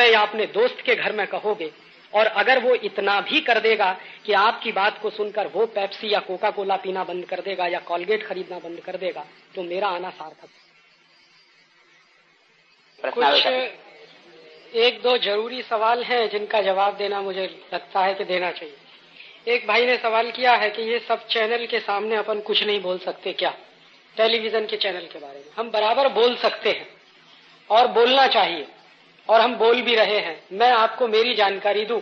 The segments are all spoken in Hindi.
में या अपने दोस्त के घर में कहोगे और अगर वो इतना भी कर देगा कि आपकी बात को सुनकर वो पेप्सी या कोका कोला पीना बंद कर देगा या कॉलगेट खरीदना बंद कर देगा तो मेरा आना सार्थक। कुछ एक दो ज़रूरी सवाल हैं जिनका जवाब देना मुझे लगता है कि देना चाहिए। एक भाई ने सवाल किया है कि ये सब चैनल के सामने अपन कुछ नहीं बोल सकते क्या? टेलीविज़न के चैनल के बारे में। हम बराबर बोल सकते हैं और बोलना चाहिए। और हम बोल भी रहे हैं, मैं आपको मेरी जानकारी दूँ।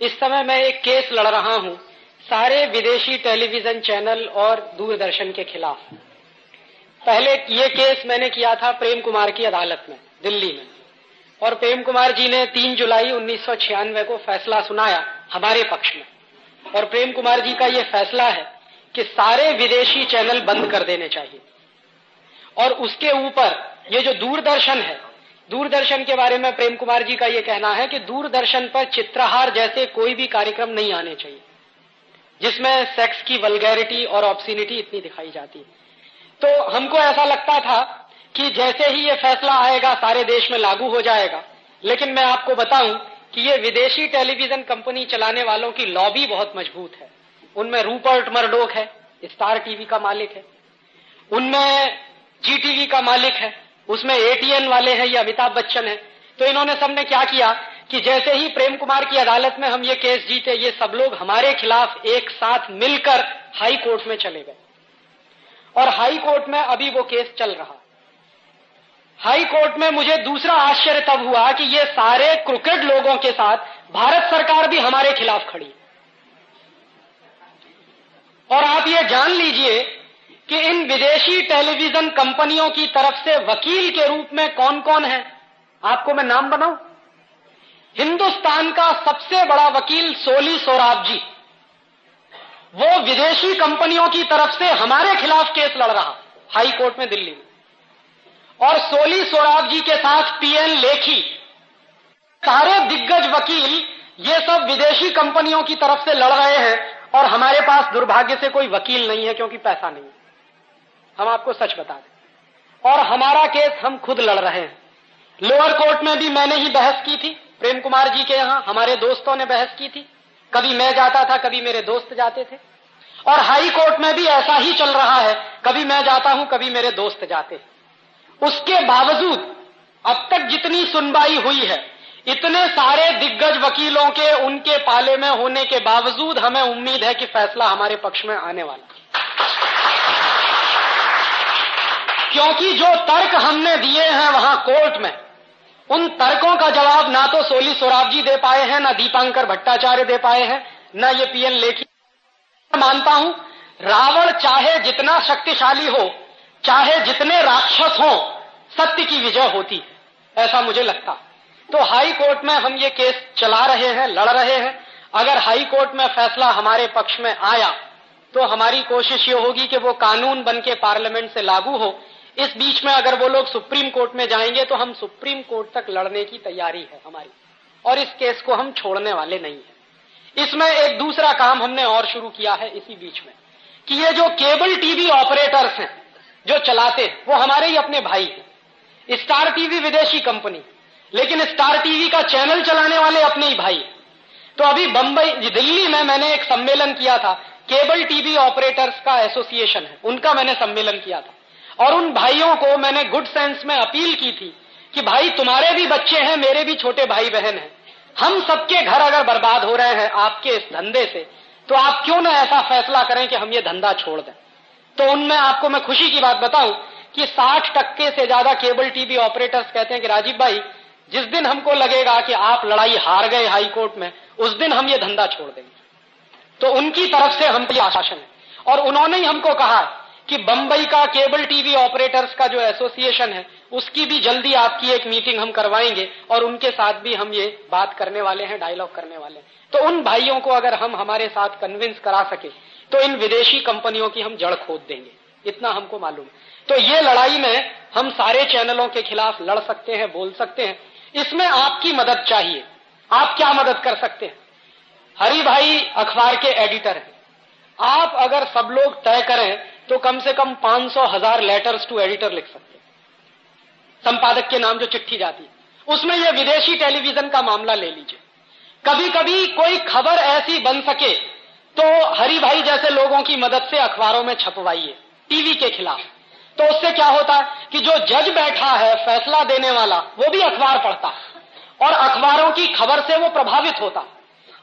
इस समय मैं एक केस लड़ रहा हूँ, सारे विदेशी टेलीविज़न चैनल और दूरदर्शन के खिलाफ। पहले ये केस मैंने किया था प्रेम कुमार की अदालत में, दिल्ली में। और प्रेम कुमार जी ने 3 जुलाई उन्नीस सौ छियानवे को फैसला सुनाया हमारे पक्ष में। और प्रेम कुमार जी का ये फैसला है कि सारे विदेशी चैनल बंद कर देने चाहिए। और उसके ऊपर ये जो दूरदर्शन है दूरदर्शन के बारे में प्रेम कुमार जी का यह कहना है कि दूरदर्शन पर चित्रहार जैसे कोई भी कार्यक्रम नहीं आने चाहिए, जिसमें सेक्स की वलगैरिटी और ऑप्सिनिटी इतनी दिखाई जाती तो हमको ऐसा लगता था कि जैसे ही ये फैसला आएगा, सारे देश में लागू हो जाएगा। लेकिन मैं आपको बताऊँ कि ये विदेशी टेलीविज़न कंपनी चलाने वालों की लॉबी बहुत मज़बूत है। उनमें रूपर्ट मर्डोक है, स्टार टीवी का मालिक है। उनमें जी टीवी का मालिक है। उसमें एटीएन वाले हैं या अमिताभ बच्चन है। तो इन्होंने सबने क्या किया कि जैसे ही प्रेम कुमार की अदालत में हम ये केस जीते, ये सब लोग हमारे खिलाफ एक साथ मिलकर हाई कोर्ट में चले गए। और हाई कोर्ट में अभी वो केस चल रहा। हाई कोर्ट में मुझे दूसरा आश्चर्य तब हुआ कि ये सारे क्रिकेट लोगों के साथ भारत सरकार भी हमारे खिलाफ खड़ी। और आप ये जान लीजिए कि इन विदेशी टेलीविज़न कंपनियों की तरफ़ से वकील के रूप में कौन कौन है? आपको मैं नाम बनाऊँ? हिंदुस्तान का सबसे बड़ा वकील सोली सोराब जी। वो विदेशी कंपनियों की तरफ़ से हमारे खिलाफ केस लड़ रहा, हाई कोर्ट में दिल्ली में। और सोली सोराब जी के साथ पीएन लेखी, सारे दिग्गज वकील ये सब विदेशी कंपनियों की तरफ़ से लड़ रहे हैं और हमारे पास दुर्भाग्य से कोई वकील नहीं है क्योंकि पैसा नहीं है। हम आपको सच बता दें। और हमारा केस हम खुद लड़ रहे हैं। लोअर कोर्ट में भी मैंने ही बहस की थी, प्रेम कुमार जी के यहाँ, हमारे दोस्तों ने बहस की थी। कभी मैं जाता था, कभी मेरे दोस्त जाते थे। और हाई कोर्ट में भी ऐसा ही चल रहा है, कभी मैं जाता हूँ, कभी मेरे दोस्त जाते उसके बावजूद, अब तक जितनी सुनवाई हुई है, इतने सारे दिग्गज वकीलों के, उनके पाले में होने के बावजूद हमें उम्मीद है कि फैसला हमारे पक्ष में आने वाला क्योंकि जो तर्क हमने दिए हैं वहाँ कोर्ट में, उन तर्कों का जवाब ना तो सोली सोराब जी दे पाए हैं, ना दीपांकर भट्टाचार्य दे पाए हैं, ना ये पीएन लेखी। मानता हूँ, रावण चाहे जितना शक्तिशाली हो, चाहे जितने राक्षस हो, सत्य की विजय होती है, ऐसा मुझे लगता। तो हाई कोर्ट में हम ये केस चला रहे हैं, लड़ रहे हैं, अगर हाई कोर्ट में फैसला हमारे पक्ष में आया तो हमारी कोशिश ये होगी कि वो कानून बन के पार्लियामेंट से लागू हो इस बीच में अगर वो लोग सुप्रीम कोर्ट में जाएँगे तो हम सुप्रीम कोर्ट तक लड़ने की तैयारी है हमारी। और इस केस को हम छोड़ने वाले नहीं है। इसमें एक दूसरा काम हमने और शुरू किया है इसी बीच में, कि ये जो केबल टीवी ऑपरेटर्स हैं, जो चलाते हैं, वो हमारे ही अपने भाई हैं। स्टार टीवी विदेशी कंपनी, लेकिन स्टार टीवी का चैनल चलाने वाले अपने ही भाई तो अभी बंबई, दिल्ली में मैंने एक सम्मेलन किया था, केबल टीवी ऑपरेटर्स का एसोसिएशन है, उनका मैंने सम्मेलन किया था। और उन भाइयों को मैंने गुड सेंस में अपील की थी कि भाई, तुम्हारे भी बच्चे हैं, मेरे भी छोटे भाई बहन हैं। हम सबके घर अगर बर्बाद हो रहे हैं आपके इस धंधे से तो आप क्यों ना ऐसा फैसला करें कि हम ये धंधा छोड़ दें? तो उनमें आपको मैं खुशी की बात बताऊँ कि 60 टक्के से ज़्यादा केबल टीवी ऑपरेटर्स कहते हैं कि राजीव भाई, जिस दिन हमको लगेगा कि आप लड़ाई हार गए हाई कोर्ट में, उस दिन हम ये धंधा छोड़ देंगे। तो उनकी तरफ़ से हम आशासन है। और उन्होंने ही हमको कहा कि बंबई का केबल टीवी ऑपरेटर्स का जो एसोसिएशन है, उसकी भी जल्दी आपकी एक मीटिंग हम करवाएँगे और उनके साथ भी हम ये बात करने वाले हैं डायलॉग करने वाले हैं। तो उन भाइयों को अगर हम हमारे साथ कन्विंस करा सके तो इन विदेशी कंपनियों की हम जड़ खोद देंगे। इतना हमको मालूम। तो ये लड़ाई में हम सारे चैनलों के खिलाफ लड़ सकते हैं, बोल सकते हैं। इसमें आपकी मदद चाहिए। आप क्या मदद कर सकते हैं? हरी भाई अखबार के एडिटर हैं। आप अगर सब लोग तय करें तो कम से कम पाँच सौ हज़ार लेटर्स टू एडिटर लिख सकते संपादक के नाम जो चिट्ठी जाती है। उसमें यह विदेशी टेलीविज़न का मामला ले लीजिए। कभी कभी कोई खबर ऐसी बन सके तो हरी भाई जैसे लोगों की मदद से अखबारों में छपवाइए, टीवी के खिलाफ। तो उससे क्या होता है कि जो जज बैठा है, फैसला देने वाला, वो भी अखबार पढ़ता और अखबारों की खबर से वो प्रभावित होता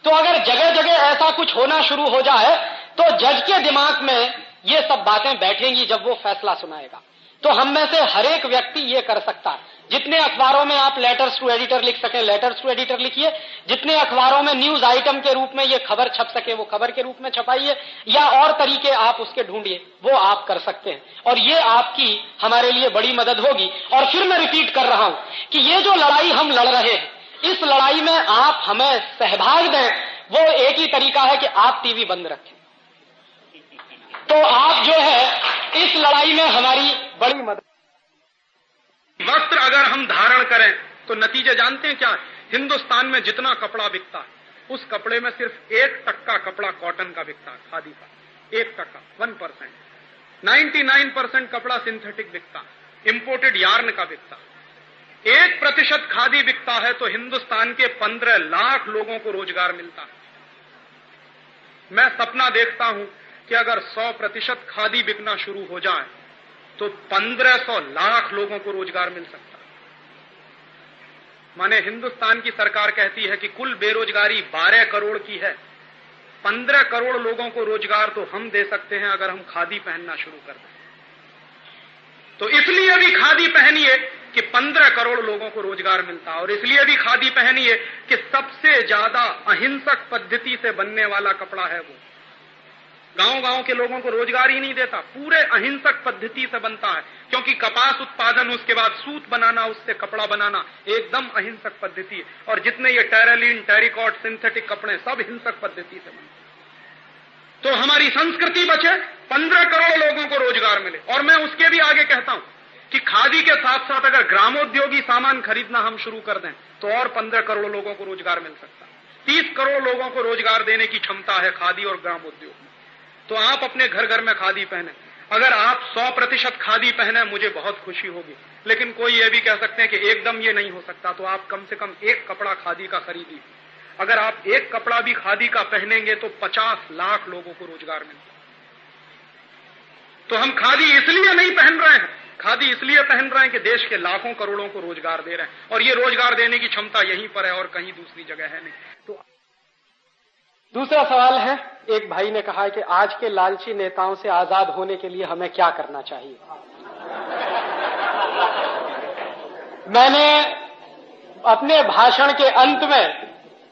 तो अगर जगह जगह ऐसा कुछ होना शुरू हो जाए तो जज के दिमाग में ये सब बातें बैठेंगी जब वो फैसला सुनाएगा। तो हम में से हर एक व्यक्ति ये कर सकता है। जितने अखबारों में आप लेटर्स टू एडिटर लिख सके लेटर्स टू एडिटर लिखिए। जितने अखबारों में न्यूज़ आइटम के रूप में ये खबर छप सके, वो खबर के रूप में छपाइए। या और तरीके आप उसके ढूंढिए, वो आप कर सकते हैं। और ये आपकी हमारे लिए बड़ी मदद होगी। और फिर मैं रिपीट कर रहा हूँ कि ये जो लड़ाई हम लड़ रहे हैं, इस लड़ाई में आप हमें सहभाग दें, वो एक ही तरीका है कि आप टीवी बंद रखें। तो आप जो है, इस लड़ाई में हमारी बड़ी मदद वस्त्र अगर हम धारण करें तो नतीजे जानते हैं क्या? हिंदुस्तान में जितना कपड़ा बिकता है उस कपड़े में सिर्फ़ एक टक्का कपड़ा कॉटन का बिकता है खादी का। एक टक्का one percent ninety nine percent कपड़ा सिंथेटिक बिकता इंपोर्टेड यार्न का बिकता। एक प्रतिशत खादी बिकता है तो हिंदुस्तान के पंद्रह लाख लोगों को रोज़गार मिलता। है मैं सपना देखता हूँ कि अगर सौ प्रतिशत खादी बिकना शुरू हो जाए तो 1500 लाख लोगों को रोज़गार मिल सकता माने हिंदुस्तान की सरकार कहती है कि कुल बेरोजगारी 12 करोड़ की है। 15 करोड़ लोगों को रोज़गार तो हम दे सकते हैं अगर हम खादी पहनना शुरू कर दें। तो इसलिए भी खादी पहनिए कि 15 करोड़ लोगों को रोज़गार मिलता और इसलिए भी खादी पहनिए कि सबसे ज़्यादा अहिंसक पद्धति से बनने वाला कपड़ा है वो। गाँव गाँव के लोगों को रोज़गार ही नहीं देता। पूरे अहिंसक पद्धति से बनता है। क्योंकि कपास उत्पादन, उसके बाद सूत बनाना, उससे कपड़ा बनाना, एकदम अहिंसक पद्धति है। और जितने ये टेरेलिन, टेरिकॉट, सिंथेटिक कपड़े, सब हिंसक पद्धति से बनते तो हमारी संस्कृति बचे, पंद्रह करोड़ लोगों को रोज़गार मिले। और मैं उसके भी आगे कहता हूँ कि खादी के साथ साथ अगर ग्रामोद्योगी सामान खरीदना हम शुरू कर दें तो और पंद्रह करोड़ लोगों को रोज़गार मिल सकता है। तीस करोड़ लोगों को रोज़गार देने की क्षमता है खादी और ग्रामोद्योग में। तो आप अपने घर घर में खादी पहने। अगर आप 100 प्रतिशत खादी पहने, मुझे बहुत खुशी होगी। लेकिन कोई ये भी कह सकते हैं कि एकदम ये नहीं हो सकता तो आप कम से कम एक कपड़ा खादी का खरीदिए। अगर आप एक कपड़ा भी खादी का पहनेंगे तो 50 लाख लोगों को रोज़गार मिलता तो हम खादी इसलिए नहीं पहन रहे हैं। खादी इसलिए पहन रहे हैं कि देश के लाखों करोड़ों को रोज़गार दे रहे हैं। और ये रोज़गार देने की क्षमता यहीं पर है और कहीं दूसरी जगह है नहीं। दूसरा सवाल है, एक भाई ने कहा है कि आज के लालची नेताओं से आज़ाद होने के लिए हमें क्या करना चाहिए? मैंने अपने भाषण के अंत में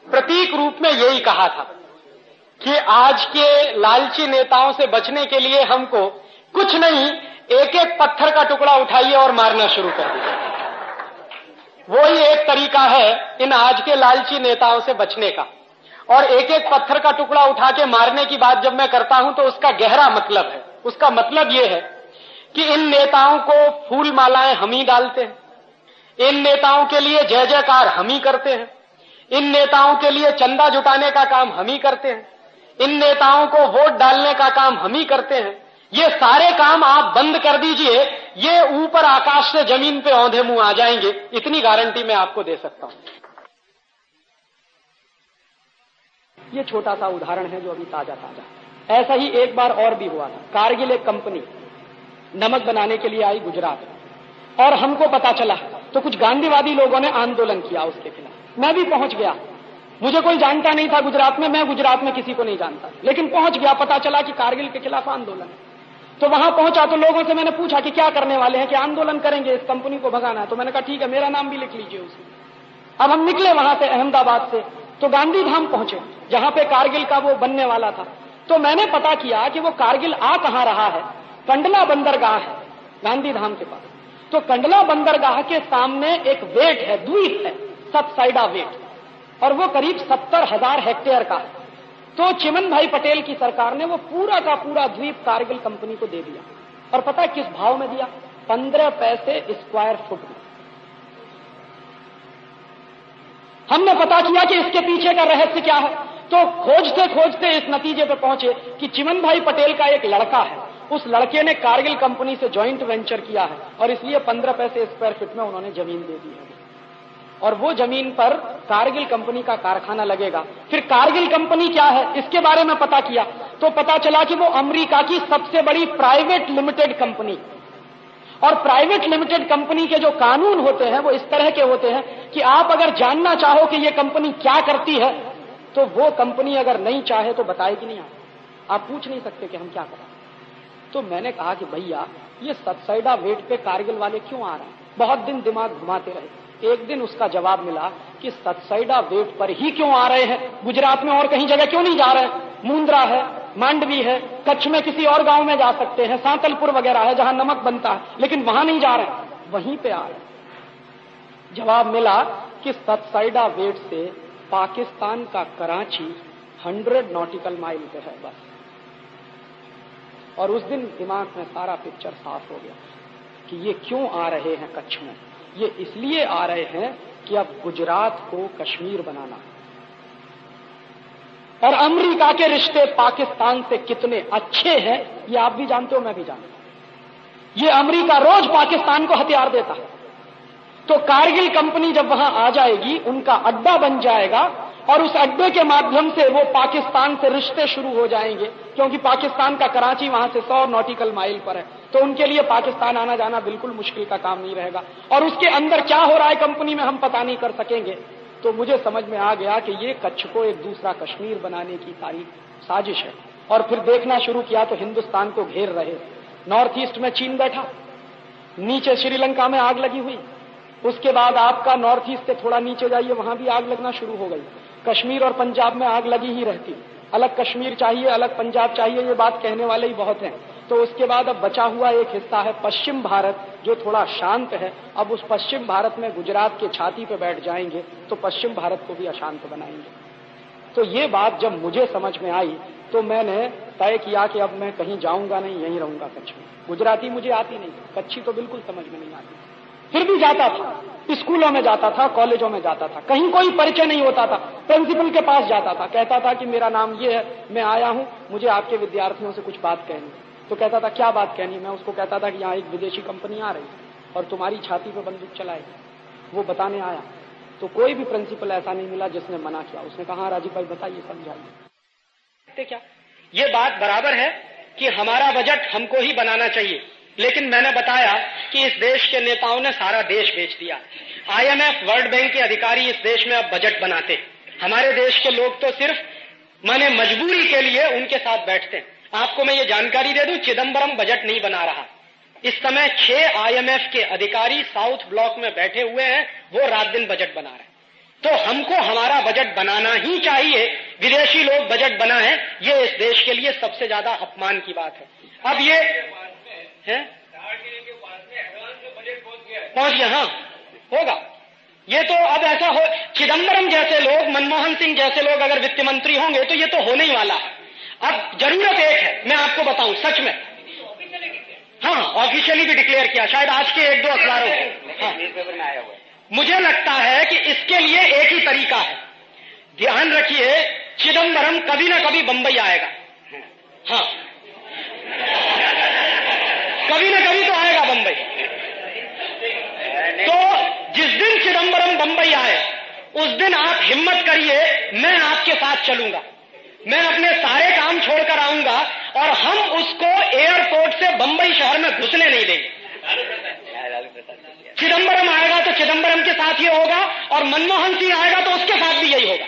प्रतीक रूप में यही कहा था कि आज के लालची नेताओं से बचने के लिए हमको कुछ नहीं एक एक पत्थर का टुकड़ा उठाइए और मारना शुरू कर दिए वो ही एक तरीका है इन आज के लालची नेताओं से बचने का। और एक एक पत्थर का टुकड़ा उठा के मारने की बात जब मैं करता हूँ तो उसका गहरा मतलब है। उसका मतलब यह है कि इन नेताओं को फूल मालाएँ हम ही डालते हैं। इन नेताओं के लिए जय जयकार हम ही करते हैं। इन नेताओं के लिए चंदा जुटाने का काम हम ही करते हैं। इन नेताओं को वोट डालने का काम हम ही करते हैं। ये सारे काम आप बंद कर दीजिए, ये ऊपर आकाश से ज़मीन पे औंधे मुँह आ जाएँगे। इतनी गारंटी मैं आपको दे सकता हूँ। ये छोटा सा उदाहरण है जो अभी ताज़ा ताज़ा ऐसा ही एक बार और भी हुआ था। कारगिल एक कंपनी नमक बनाने के लिए आई गुजरात और हमको पता चला तो कुछ गांधीवादी लोगों ने आंदोलन किया उसके खिलाफ। मैं भी पहुँच गया। मुझे कोई जानता नहीं था गुजरात में, मैं गुजरात में किसी को नहीं जानता। लेकिन पहुँच गया, पता चला कि कारगिल के खिलाफ आंदोलन तो वहाँ पहुँचा तो लोगों से मैंने पूछा कि क्या करने वाले हैं, कि आंदोलन करेंगे इस कंपनी को भगाना है। तो मैंने कहा, ठीक है, मेरा नाम भी लिख लीजिए उसमें अब हम निकले वहाँ से अहमदाबाद से। तो गांधी धाम पहुँचे। जहाँ पे कारगिल का वो बनने वाला था। तो मैंने पता किया कि वो कारगिल आ कहाँ रहा है। कंडला बंदरगाह है, गांधी धाम के पास। तो कंडला बंदरगाह के सामने एक वेट है, द्वीप है सब साइडा वेट। और वो करीब सत्तर हज़ार हेक्टेयर का है। तो चिमन भाई पटेल की सरकार ने वो पूरा का पूरा द्वीप कारगिल कंपनी को दे दिया। और पता किस भाव में दिया? पंद्रह पैसे स्क्वायर फुट में। हमने पता किया कि इसके पीछे का रहस्य क्या है। तो खोजते खोजते इस नतीजे पर पहुँचे कि चिमन भाई पटेल का एक लड़का है। उस लड़के ने कारगिल कंपनी से ज्वाइंट वेंचर किया है और इसलिए पंद्रह पैसे स्क्वायर फीट में उन्होंने ज़मीन दे दी है। और वो ज़मीन पर कारगिल कंपनी का कारखाना लगेगा। फिर कारगिल कंपनी क्या है, इसके बारे में पता किया। तो पता चला कि वो अमेरिका की सबसे बड़ी प्राइवेट लिमिटेड कंपनी और प्राइवेट लिमिटेड कंपनी के जो कानून होते हैं, वो इस तरह के होते हैं कि आप अगर जानना चाहो कि ये कंपनी क्या करती है तो वो कंपनी अगर नहीं चाहे तो बताएगी नहीं आप। आप पूछ नहीं सकते कि हम क्या करें। तो मैंने कहा कि भैया, ये सतसाइडा वेट पे कारगिल वाले क्यों आ रहे हैं? बहुत दिन दिमाग घुमाते रहे। एक दिन उसका जवाब मिला कि सतसाइडा वेट पर ही क्यों आ रहे हैं? गुजरात में और कहीं जगह क्यों नहीं जा रहे? मुंद्रा है, मांडवी है, कच्छ में किसी और गाँव में जा सकते हैं, सांतलपुर वगैरह है, जहाँ नमक बनता है, लेकिन वहाँ नहीं जा रहे। वहीं पे आ रहे। जवाब मिला कि सतसाइडा वेट से पाकिस्तान का कराची हंड्रेड नॉटिकल माइल पे है बस। और उस दिन दिमाग में सारा पिक्चर साफ़ हो गया कि ये क्यों आ रहे हैं कच्छ में? ये इसलिए आ रहे हैं कि अब गुजरात को कश्मीर बनाना। और अमेरिका के रिश्ते पाकिस्तान से कितने अच्छे हैं, ये आप भी जानते हो, मैं भी जानता हूँ। ये अमेरिका रोज पाकिस्तान को हथियार देता है। तो कारगिल कंपनी जब वहाँ आ जाएगी, उनका अड्डा बन जाएगा, और उस अड्डे के माध्यम से वो पाकिस्तान से रिश्ते शुरू हो जाएँगे। क्योंकि पाकिस्तान का कराची वहाँ से सौ नॉटिकल माइल पर है। तो उनके लिए पाकिस्तान आना जाना बिल्कुल मुश्किल का काम नहीं रहेगा। और उसके अंदर क्या हो रहा है कंपनी में हम पता नहीं कर सकेंगे। तो मुझे समझ में आ गया कि ये कच्छ को एक दूसरा कश्मीर बनाने की सारी साजिश है। और फिर देखना शुरू किया तो हिंदुस्तान को घेर रहे। नॉर्थ ईस्ट में चीन बैठा। नीचे श्रीलंका में आग लगी हुई। उसके बाद आपका नॉर्थ ईस्ट से थोड़ा नीचे जाइए, वहाँ भी आग लगना शुरू हो गई। कश्मीर और पंजाब में आग लगी ही रहती। अलग कश्मीर चाहिए, अलग पंजाब चाहिए, ये बात कहने वाले ही बहुत हैं। तो उसके बाद अब बचा हुआ एक हिस्सा है पश्चिम भारत, जो थोड़ा शांत है। अब उस पश्चिम भारत में गुजरात के छाती पे बैठ जाएँगे तो पश्चिम भारत को भी अशांत बनाएँगे। तो ये बात जब मुझे समझ में आई तो मैंने तय किया कि अब मैं कहीं जाऊँगा नहीं, यहीं रहूँगा कच्छ में। गुजराती मुझे आती नहीं, कच्छी तो बिल्कुल समझ में नहीं आती। फिर भी जाता था। स्कूलों में जाता था कॉलेजों में जाता था। कहीं कोई परिचय नहीं होता था। प्रिंसिपल के पास जाता था। कहता था कि मेरा नाम ये है मैं आया हूँ मुझे आपके विद्यार्थियों से कुछ बात कहनी तो कहता था क्या बात कहनी मैं उसको कहता था कि यहाँ एक विदेशी कंपनी आ रही और तुम्हारी छाती पर बंदूक चलाएगी वो बताने आया। तो कोई भी प्रिंसिपल ऐसा नहीं मिला जिसने मना किया। उसने कहा हाँ, राजीव भाई बताइए समझाइए। क्या ये बात बराबर है कि हमारा बजट हमको ही बनाना चाहिए। लेकिन मैंने बताया कि इस देश के नेताओं ने सारा देश बेच दिया। आईएमएफ वर्ल्ड बैंक के अधिकारी इस देश में अब बजट बनाते हमारे देश के लोग तो सिर्फ़ माने मजबूरी के लिए उनके साथ बैठते हैं। आपको मैं ये जानकारी दे दूँ चिदम्बरम बजट नहीं बना रहा। इस समय छह आईएमएफ के अधिकारी साउथ ब्लॉक में बैठे हुए हैं, वो रात दिन बजट बना रहे हैं। तो हमको हमारा बजट बनाना ही चाहिए। विदेशी लोग बजट बनाए, ये इस देश के लिए सबसे ज़्यादा अपमान की बात है। अब ये है? पहुँच गया हाँ। होगा। ये तो अब ऐसा हो चिदम्बरम जैसे लोग, मनमोहन सिंह जैसे लोग अगर वित्त मंत्री होंगे तो ये तो होने ही वाला है। अब ज़रूरत एक है, मैं आपको बताऊँ, सच में। हाँ ऑफिशियली भी डिक्लेयर किया, शायद आज के एक दो अखबारों को। हाँ। मुझे लगता है कि इसके लिए एक ही तरीका है। ध्यान रखिए चिदम्बरम कभी ना कभी बंबई आएगा। हाँ। कभी ना कभी तो आएगा बंबई। तो जिस दिन चिदम्बरम बंबई आए, उस दिन आप हिम्मत करिए, मैं आपके साथ चलूँगा। मैं अपने सारे काम छोड़कर आऊँगा और हम उसको एयरपोर्ट से बंबई शहर में घुसने नहीं देंगे। चिदम्बरम आएगा तो चिदम्बरम के साथ ये होगा और मनमोहन सिंह आएगा तो उसके साथ भी यही होगा।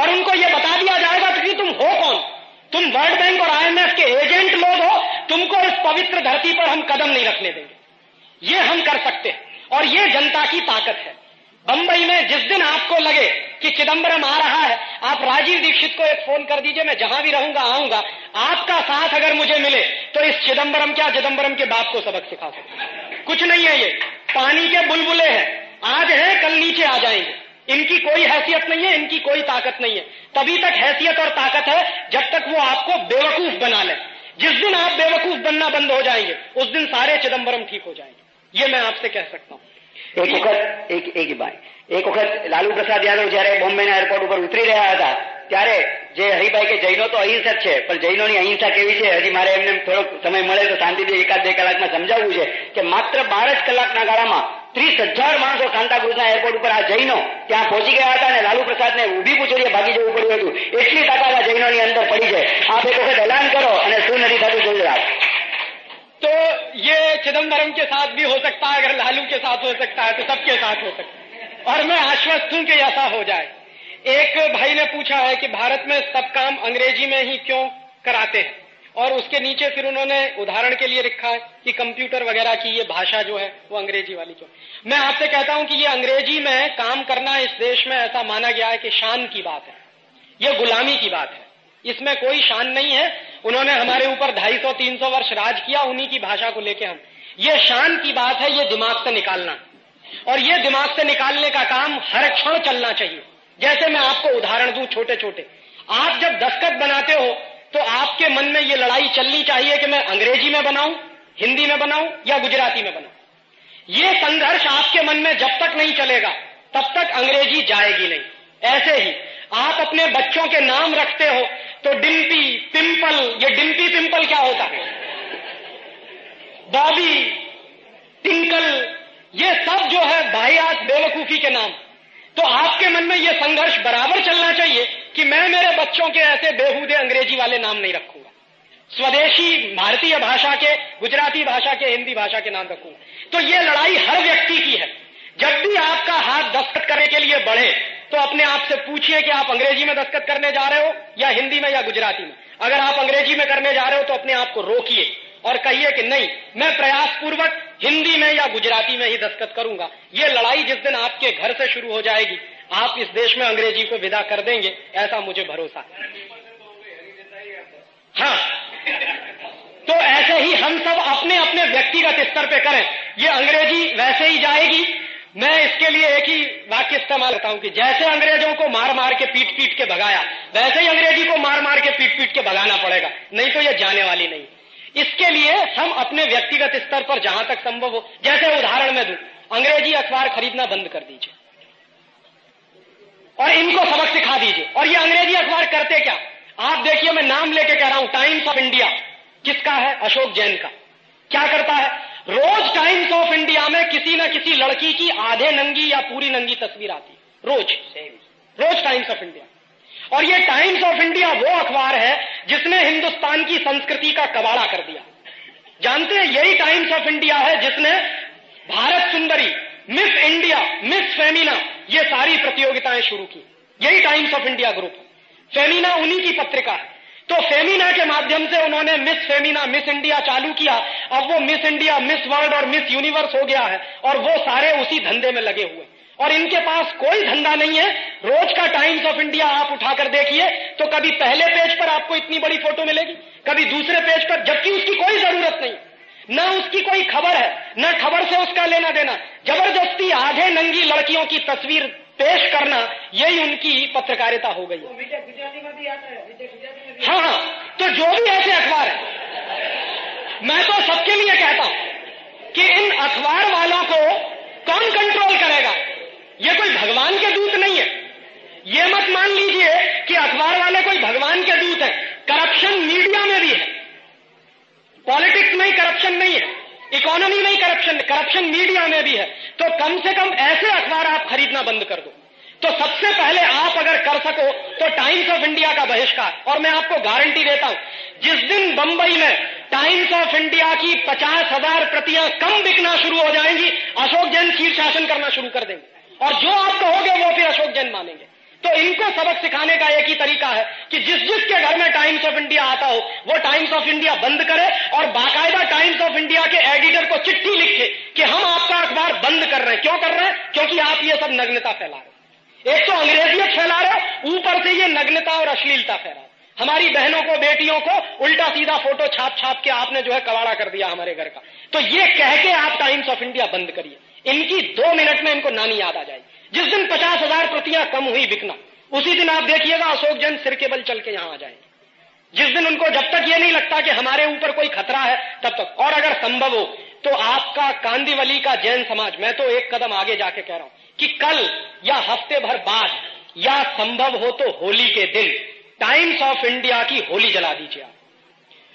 और उनको ये बता दिया जाएगा कि तुम हो कौन? तुम वर्ल्ड बैंक और आईएमएफ के एजेंट लोग हो, तुमको इस पवित्र धरती पर हम कदम नहीं रखने देंगे। ये हम कर सकते हैं, और ये जनता की ताकत है। बंबई में जिस दिन आपको लगे कि चिदम्बरम आ रहा है, आप राजीव दीक्षित को एक फ़ोन कर दीजिए, मैं जहाँ भी रहूँगा, आऊँगा। आपका साथ अगर मुझे मिले तो इस चिदम्बरम क्या चिदम्बरम के बाप को सबक सिखा सकते कुछ नहीं है ये। पानी के बुलबुले हैं। आज है, कल नीचे आ जाएँगे। इनकी कोई हैसियत नहीं है, इनकी कोई ताकत नहीं है। तभी तक हैसियत और ताकत है जब तक वो आपको बेवकूफ बना ले जिस दिन आप बेवकूफ बनना बंद हो जाएंगे उस दिन सारे चिदम्बरम ठीक हो जाएंगे ये मैं आपसे कह सकता हूं એક વખત એક એક બાય એક વખત લાલુ પ્રસાદ યાદવ જયારે બોમ્બેના એરપોર્ટ ઉપર ઉતરી રહ્યા હતા ત્યારે જે હરિભાઈ કે જૈનો તો અહિંસક છે પણ જૈનોની અહિંસા કેવી છે હજી મારે એમને થોડોક સમય મળે તો શાંતિથી એકાદ બે કલાકમાં સમજાવવું છે કે માત્ર બાર જ કલાકના ગાળામાં ત્રીસ હજાર માણસો સાંતાક્રુઝના એરપોર્ટ ઉપર આ જૈનો ત્યાં પહોંચી ગયા હતા અને લાલુ પ્રસાદને ઊભી પૂછડીએ ભાગી જવું પડ્યું હતું એટલી તાકાત આ જૈનોની અંદર પડી છે આપ એક વખત એલાન કરો અને શું નથી થતું જોયું આપ तो ये चिदम्बरम के साथ भी हो सकता है अगर लालू के साथ हो सकता है तो सबके साथ हो सकता है और मैं आश्वस्त हूं कि ऐसा हो जाए एक भाई ने पूछा है कि भारत में सब काम अंग्रेजी में ही क्यों कराते हैं और उसके नीचे फिर उन्होंने उदाहरण के लिए लिखा है कि कंप्यूटर वगैरह की ये भाषा जो है, वो अंग्रेज़ी वाली क्यों मैं आपसे कहता हूँ कि ये अंग्रेज़ी में काम करना इस देश में ऐसा माना गया है कि शान की बात है। ये गुलामी की बात है। इसमें कोई शान नहीं है। उन्होंने हमारे ऊपर 250-300 वर्ष राज किया, उन्हीं की भाषा को लेके हम। ये शान की बात है, ये दिमाग से निकालना। और ये दिमाग से निकालने का काम हर क्षण चलना चाहिए। जैसे मैं आपको उदाहरण दू छोटे छोटे आप जब दस्तखत बनाते हो तो आपके मन में ये लड़ाई चलनी चाहिए कि मैं अंग्रेज़ी में बनाऊँ, हिंदी में बनाऊँ या गुजराती में बनाऊँ। ये संघर्ष आपके मन में जब तक नहीं चलेगा, तब तक अंग्रेज़ी जाएगी नहीं। ऐसे ही आप अपने बच्चों के नाम रखते हो तो डिम्पी पिंपल, ये डिम्पी पिंपल क्या होता है? बॉबी, टिंकल, ये सब जो है भाई आज बेवकूफ़ी के नाम। तो आपके मन में ये संघर्ष बराबर चलना चाहिए कि मैं मेरे बच्चों के ऐसे बेहूदे अंग्रेज़ी वाले नाम नहीं रखूँगा। स्वदेशी भारतीय भाषा के, गुजराती भाषा के, हिंदी भाषा के नाम रखूँगा। तो ये लड़ाई हर व्यक्ति की है। जब भी आपका हाथ दस्तखत करने के लिए बढ़े तो अपने आप से पूछिए कि आप अंग्रेज़ी में दस्तखत करने जा रहे हो या हिंदी में या गुजराती में। अगर आप अंग्रेज़ी में करने जा रहे हो तो अपने आप को रोकिए और कहिए कि नहीं, मैं प्रयास पूर्वक हिंदी में या गुजराती में ही दस्तखत करूँगा। ये लड़ाई जिस दिन आपके घर से शुरू हो जाएगी आप इस देश में अंग्रेज़ी को विदा कर देंगे, ऐसा मुझे भरोसा है। हाँ। तो ऐसे ही हम सब अपने अपने व्यक्तिगत स्तर पे करें। ये अंग्रेज़ी वैसे ही जाएगी। मैं इसके लिए एक ही वाक्य इस्तेमाल करता हूँ कि जैसे अंग्रेज़ों को मार मार के पीट पीट के भगाया, वैसे ही अंग्रेज़ी को मार मार के पीट पीट के भगाना पड़ेगा। नहीं तो ये जाने वाली नहीं। इसके लिए हम अपने व्यक्तिगत स्तर पर जहाँ तक संभव हो, जैसे उदाहरण में दू, अंग्रेज़ी अखबार खरीदना बंद कर दीजिए। और इनको सबक सिखा दीजिए। और ये अंग्रेज़ी अखबार करते क्या? आप देखिए, मैं नाम लेके कह रहा हूँ टाइम्स ऑफ़ इंडिया किसका है? अशोक जैन का। क्या करता है? रोज टाइम्स ऑफ़ इंडिया में किसी न किसी लड़की की आधे नंगी या पूरी नंगी तस्वीर आती है। रोज। रोज टाइम्स ऑफ़ इंडिया और ये टाइम्स ऑफ़ इंडिया वो अखबार है जिसने हिंदुस्तान की संस्कृति का कबाड़ा कर दिया। जानते हैं? यही टाइम्स ऑफ़ इंडिया है जिसने भारत सुंदरी मिस इंडिया मिस फेमिना ये सारी प्रतियोगिताएँ शुरू की। यही Times of India group Femina उन्हीं की पत्रिका है। तो फेमिना के माध्यम से उन्होंने मिस फेमिना मिस इंडिया चालू किया। अब वो मिस इंडिया मिस वर्ल्ड और मिस यूनिवर्स हो गया है और वो सारे उसी धंधे में लगे हुए और इनके पास कोई धंधा नहीं है। रोज का टाइम्स ऑफ़ इंडिया आप उठाकर देखिए तो कभी पहले पेज पर आपको इतनी बड़ी फ़ोटो मिलेगी, कभी दूसरे पेज पर, जबकि उसकी कोई ज़रूरत नहीं। न उसकी कोई खबर है न खबर से उसका लेना देना। ज़बरदस्ती आधे नंगी लड़कियों की तस्वीर पेश करना यही उनकी पत्रकारिता हो गई हाँ। हाँ तो जो भी ऐसे अखबार है मैं तो सबके लिए कहता हूँ कि इन अखबार वालों को कौन कंट्रोल करेगा? ये कोई भगवान के दूत नहीं है। ये मत मान लीजिए कि अखबार वाले कोई भगवान के दूत है। करप्शन मीडिया में भी है। पॉलिटिक्स में ही करप्शन नहीं है, इकोनॉमी में ही करप्शन करप्शन मीडिया में भी है। तो कम से कम ऐसे अखबार आप खरीदना बंद कर दो। तो सबसे पहले आप अगर कर सको तो टाइम्स ऑफ़ इंडिया का बहिष्कार। और मैं आपको गारंटी देता हूँ, जिस दिन बंबई में टाइम्स ऑफ़ इंडिया की पचास हज़ार प्रतियाँ कम बिकना शुरू हो जाएँगी, अशोक जैन शीर्षासन करना शुरू कर देंगे। और जो आप कहोगे वो फिर अशोक जैन मानेंगे। तो इनको सबक सिखाने का एक ही तरीका है कि जिस जिसके घर में टाइम्स ऑफ़ इंडिया आता हो, वो टाइम्स ऑफ़ इंडिया बंद करे और बाकायदा टाइम्स ऑफ़ इंडिया के एडिटर को चिट्ठी लिखे कि हम आपका अखबार बंद कर रहे हैं। क्यों कर रहे हैं? क्योंकि आप ये सब नग्नता फैला रहे एक तो अंग्रेजियत फैला रहे ऊपर से ये नग्नता और अश्लीलता फैला हमारी बहनों को, बेटियों को उल्टा सीधा फ़ोटो छाप छाप के आपने जो है कवाड़ा कर दिया हमारे घर का। तो ये कह के आप टाइम्स ऑफ़ इंडिया बंद करिए। इनकी दो मिनट में इनको नानी याद आ जाएगी। जिस दिन पचास हज़ार प्रतियाँ कम हुई बिकना, उसी दिन आप देखिएगा अशोक जैन सिर के बल चल के यहाँ आ जाएँगे। जिस दिन उनको जब तक ये नहीं लगता कि हमारे ऊपर कोई खतरा है, तब तक। और अगर संभव हो तो आपका कांदीवली का जैन समाज, मैं तो एक कदम आगे जाके कह रहा हूँ कि कल या हफ़्ते भर बाद, या संभव हो तो होली के दिन, टाइम्स ऑफ़ इंडिया की होली जला दीजिए आप।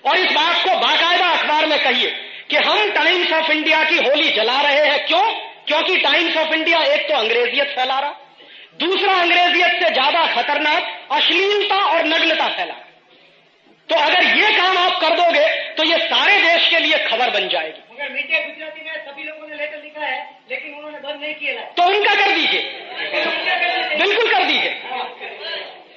और इस बात को बाकायदा अखबार में कहिए कि हम टाइम्स ऑफ़ इंडिया की होली जला रहे हैं क्यों? क्योंकि टाइम्स ऑफ़ इंडिया एक तो अंग्रेजियत फैला रहा दूसरा अंग्रेजियत से ज़्यादा खतरनाक अश्लीलता और नग्नता फैला। तो अगर ये काम आप कर दोगे तो ये सारे देश के लिए खबर बन जाएगी। मगर मीडिया गुजराती में सभी लोगों ने लेटर लिखा है लेकिन उन्होंने बंद नहीं किया तो उनका कर दीजिए। बिल्कुल कर दीजिए।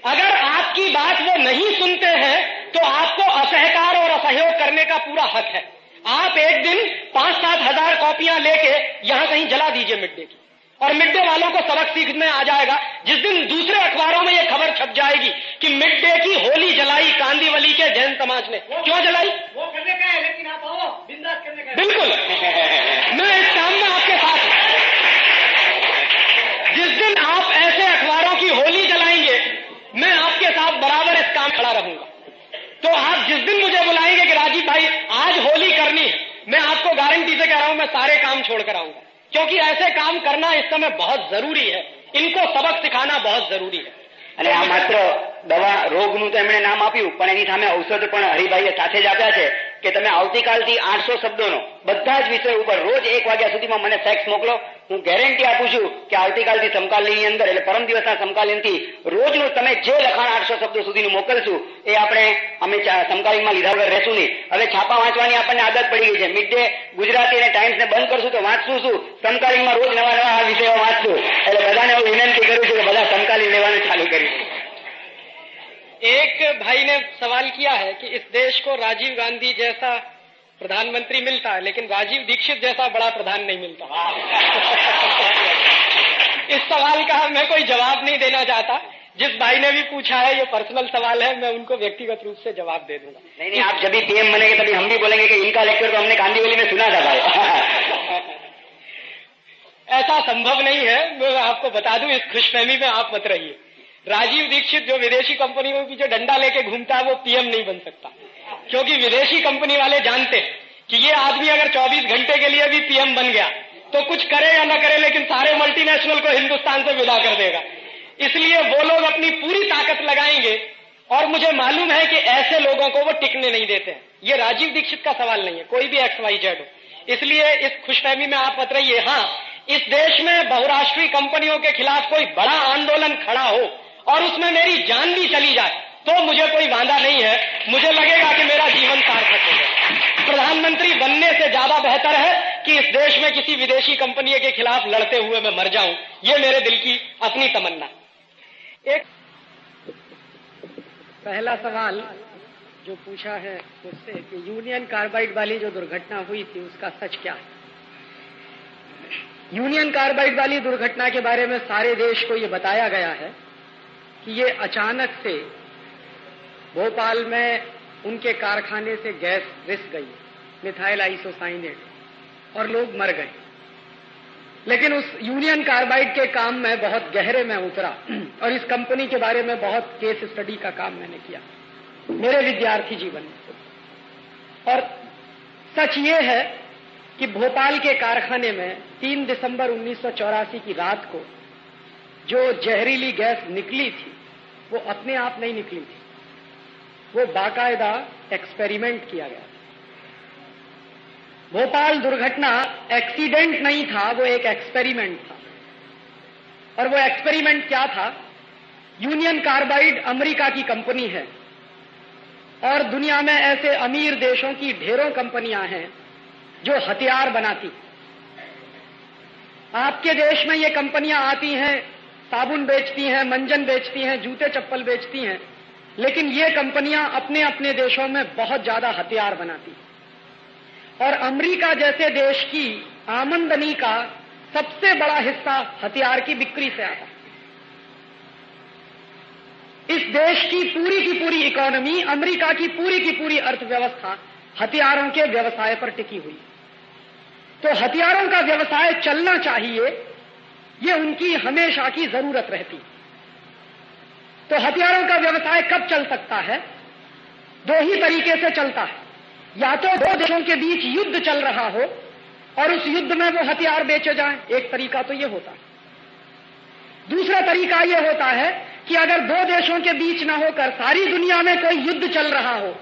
अगर आपकी बात वो नहीं सुनते हैं तो आपको असहकार और असहयोग करने का पूरा हक है। आप एक दिन पाँच सात हज़ार कॉपियाँ लेके यहाँ कहीं जला दीजिए मिड की। और मिड डे वालों को सबक सीखने आ जाएगा। जिस दिन दूसरे अखबारों में यह खबर छप जाएगी कि मिड डे की होली जलाई कांदीवली के जैन समाज ने। क्यों जलाई? वो करने का है लेकिन आप आओ बिंदास करने का बिल्कुल। मैं इस काम में आपके साथ जिस दिन आप ऐसे अखबारों की होली जलाएँगे मैं आपके साथ बराबर इस काम खड़ा रहूँगा। तो आप जिस दिन मुझे बुलाएंगे कि राजीव भाई आज होली करनी है मैं आपको गारंटी से कह रहा हूं मैं सारे काम छोड़कर आऊंगा क्योंकि ऐसे काम करना इस समय बहुत जरूरी है इनको सबक सिखाना बहुत जरूरी है અને આ માત્ર દવા રોગનું તો એમણે નામ આપ્યું પણ એની સામે ઔષધ પણ હરિભાઈએ સાથે જ આપ્યા છે કે તમે આવતીકાલથી આઠસો શબ્દોનો બધા જ વિષય ઉપર રોજ એક વાગ્યા સુધીમાં મને ફેક્સ મોકલો. હું ગેરંટી આપું છું કે આવતીકાલથી સમકાલીનની અંદર એટલે પરમ દિવસના સમકાલીનથી રોજનું તમે જે લખાણ આઠસો શબ્દો સુધીનું મોકલશું, એ આપણે અમે સમકાલીનમાં લીધા વગર રહેશું નહીં. હવે છાપા વાંચવાની આપણને આદત પડી ગઈ છે. મિડ ડે ગુજરાતી અને ટાઈમ્સને બંધ કરશું તો વાંચશું શું? સમકાલીનમાં રોજ નવા નવા આ વિષયો વાંચશું. એટલે બધાને હું વિનંતી કરું છું કે બધા સમકાલીન લેવાનું ચાલુ કરીશું एक भाई ने सवाल किया है कि इस देश को राजीव गांधी जैसा प्रधानमंत्री मिलता है लेकिन राजीव दीक्षित जैसा बड़ा प्रधान नहीं मिलता। इस सवाल का मैं कोई जवाब नहीं देना चाहता। जिस भाई ने भी पूछा है ये पर्सनल सवाल है मैं उनको व्यक्तिगत रूप से जवाब दे दूँगा। नहीं नहीं आप जब भी पीएम बनेंगे तभी हम भी बोलेंगे कि इनका लेक्चर तो हमने गांधीवली में सुना था भाई। ऐसा संभव नहीं है। मैं आपको बता दूँ इस खुशफहमी में आप मत रहिए। राजीव दीक्षित जो विदेशी कंपनियों की जो डंडा लेके घूमता है, वो पीएम नहीं बन सकता। क्योंकि विदेशी कंपनी वाले जानते हैं कि ये आदमी अगर 24 घंटे के लिए भी पीएम बन गया तो कुछ करे या न करे, लेकिन सारे मल्टीनेशनल को हिंदुस्तान से विदा कर देगा। इसलिए वो लोग अपनी पूरी ताकत लगाएँगे, और मुझे मालूम है कि ऐसे लोगों को वो टिकने नहीं देते हैं। ये राजीव दीक्षित का सवाल नहीं है, कोई भी एक्स वाई जेड हो। इसलिए इस खुशफहमी में आप मत रहिए। हाँ इस देश में बहुराष्ट्रीय कंपनियों के खिलाफ कोई बड़ा आंदोलन खड़ा हो और उसमें मेरी जान भी चली जाए तो मुझे कोई वादा नहीं है। मुझे लगेगा कि मेरा जीवन सार्थक हो गया। प्रधानमंत्री बनने से ज़्यादा बेहतर है कि इस देश में किसी विदेशी कंपनी के खिलाफ लड़ते हुए मैं मर जाऊँ। ये मेरे दिल की अपनी तमन्ना। एक पहला सवाल जो पूछा है उससे कि यूनियन कार्बाइड वाली जो दुर्घटना हुई थी, उसका सच क्या है? यूनियन कार्बाइड वाली दुर्घटना के बारे में सारे देश को ये बताया गया है कि ये अचानक से भोपाल में उनके कारखाने से गैस रिस गई, मिथाइल आइसोसाइनेट, और लोग मर गए। लेकिन उस यूनियन कार्बाइड के काम में बहुत गहरे में उतरा, और इस कंपनी के बारे में बहुत केस स्टडी का काम मैंने किया, मेरे विद्यार्थी जीवन में। और सच ये है कि भोपाल के कारखाने में 3 दिसंबर उन्नीस सौ चौरासी की रात को जो जहरीली गैस निकली थी वो अपने आप नहीं निकली थी। वो बाकायदा एक्सपेरिमेंट किया गया। भोपाल दुर्घटना एक्सीडेंट नहीं था, वो एक एक्सपेरिमेंट था। और वो एक्सपेरिमेंट क्या था? यूनियन कार्बाइड अमेरिका की कंपनी है। और दुनिया में ऐसे अमीर देशों की ढेरों कंपनियाँ हैं जो हथियार बनाती। आपके देश में ये कंपनियाँ आती हैं साबुन बेचती हैं, मंजन बेचती हैं, जूते चप्पल बेचती हैं। लेकिन ये कंपनियाँ अपने अपने देशों में बहुत ज़्यादा हथियार बनाती और अमेरिका जैसे देश की आमंदनी का सबसे बड़ा हिस्सा हथियार की बिक्री से आता इस देश की पूरी की पूरी इकोनॉमी, अमेरिका की पूरी की पूरी अर्थव्यवस्था हथियारों के व्यवसाय पर टिकी हुई। तो हथियारों का व्यवसाय चलना चाहिए ये उनकी हमेशा की ज़रूरत रहती। तो हथियारों का व्यवसाय कब चल सकता है? दो ही तरीके से चलता है। या तो दो देशों के बीच युद्ध चल रहा हो, और उस युद्ध में वो हथियार बेचे जाएँ। एक तरीका तो ये होता है। दूसरा तरीका यह होता है कि अगर दो देशों के बीच ना होकर सारी दुनिया में कोई युद्ध चल रहा हो,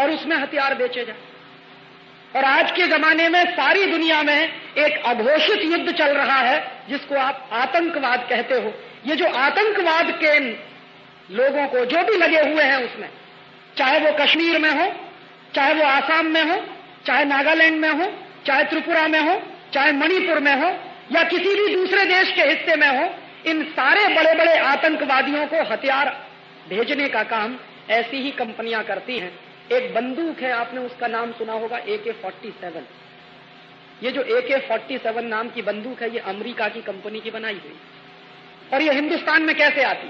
और उसमें हथियार बेचे जाए। और आज के जमाने में सारी दुनिया में एक अघोषित युद्ध चल रहा है, जिसको आप आतंकवाद कहते हो। ये जो आतंकवाद के लोगों को, जो भी लगे हुए हैं उसमें, चाहे वो कश्मीर में हो, चाहे वो आसाम में हो, चाहे नागालैंड में हो, चाहे त्रिपुरा में हो, चाहे मणिपुर में हो, या किसी भी दूसरे देश के हिस्से में हो, इन सारे बड़े बड़े आतंकवादियों को हथियार भेजने का काम ऐसी ही कंपनियाँ करती हैं। एक बंदूक है, आपने उसका नाम सुना होगा ए के फोर्टी सेवन ये जो ए के फोर्टी सेवन नाम की बंदूक है, ये अमेरिका की कंपनी की बनाई हुई। और ये हिंदुस्तान में कैसे आती?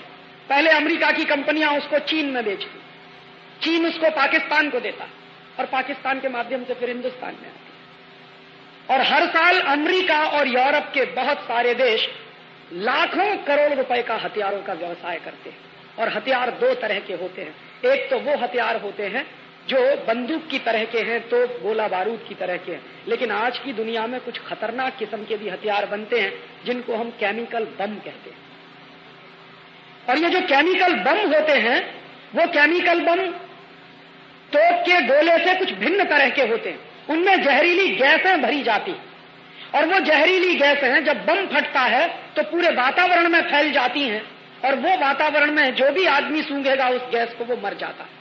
पहले अमेरिका की कंपनियाँ उसको चीन में बेचती, चीन उसको पाकिस्तान को देता, और पाकिस्तान के माध्यम से फिर हिंदुस्तान में आती। और हर साल अमेरिका और यूरोप के बहुत सारे देश लाखों करोड़ रुपए का हथियारों का व्यवसाय करते हैं, और हथियार दो तरह के होते हैं। एक तो वो हथियार होते हैं जो बंदूक की तरह के हैं तो गोला बारूद की तरह के हैं। लेकिन आज की दुनिया में कुछ खतरनाक किस्म के भी हथियार बनते हैं, जिनको हम केमिकल बम कहते हैं। और ये जो केमिकल बम होते हैं, वो केमिकल बम तोप के गोले से कुछ भिन्न तरह के होते हैं। उनमें जहरीली गैसें भरी जाती और वो जहरीली गैसें जब बम फटता है तो पूरे वातावरण में फैल जाती हैं। और वो वातावरण में जो भी आदमी सूंघेगा, उस गैस को वो मर जाता है।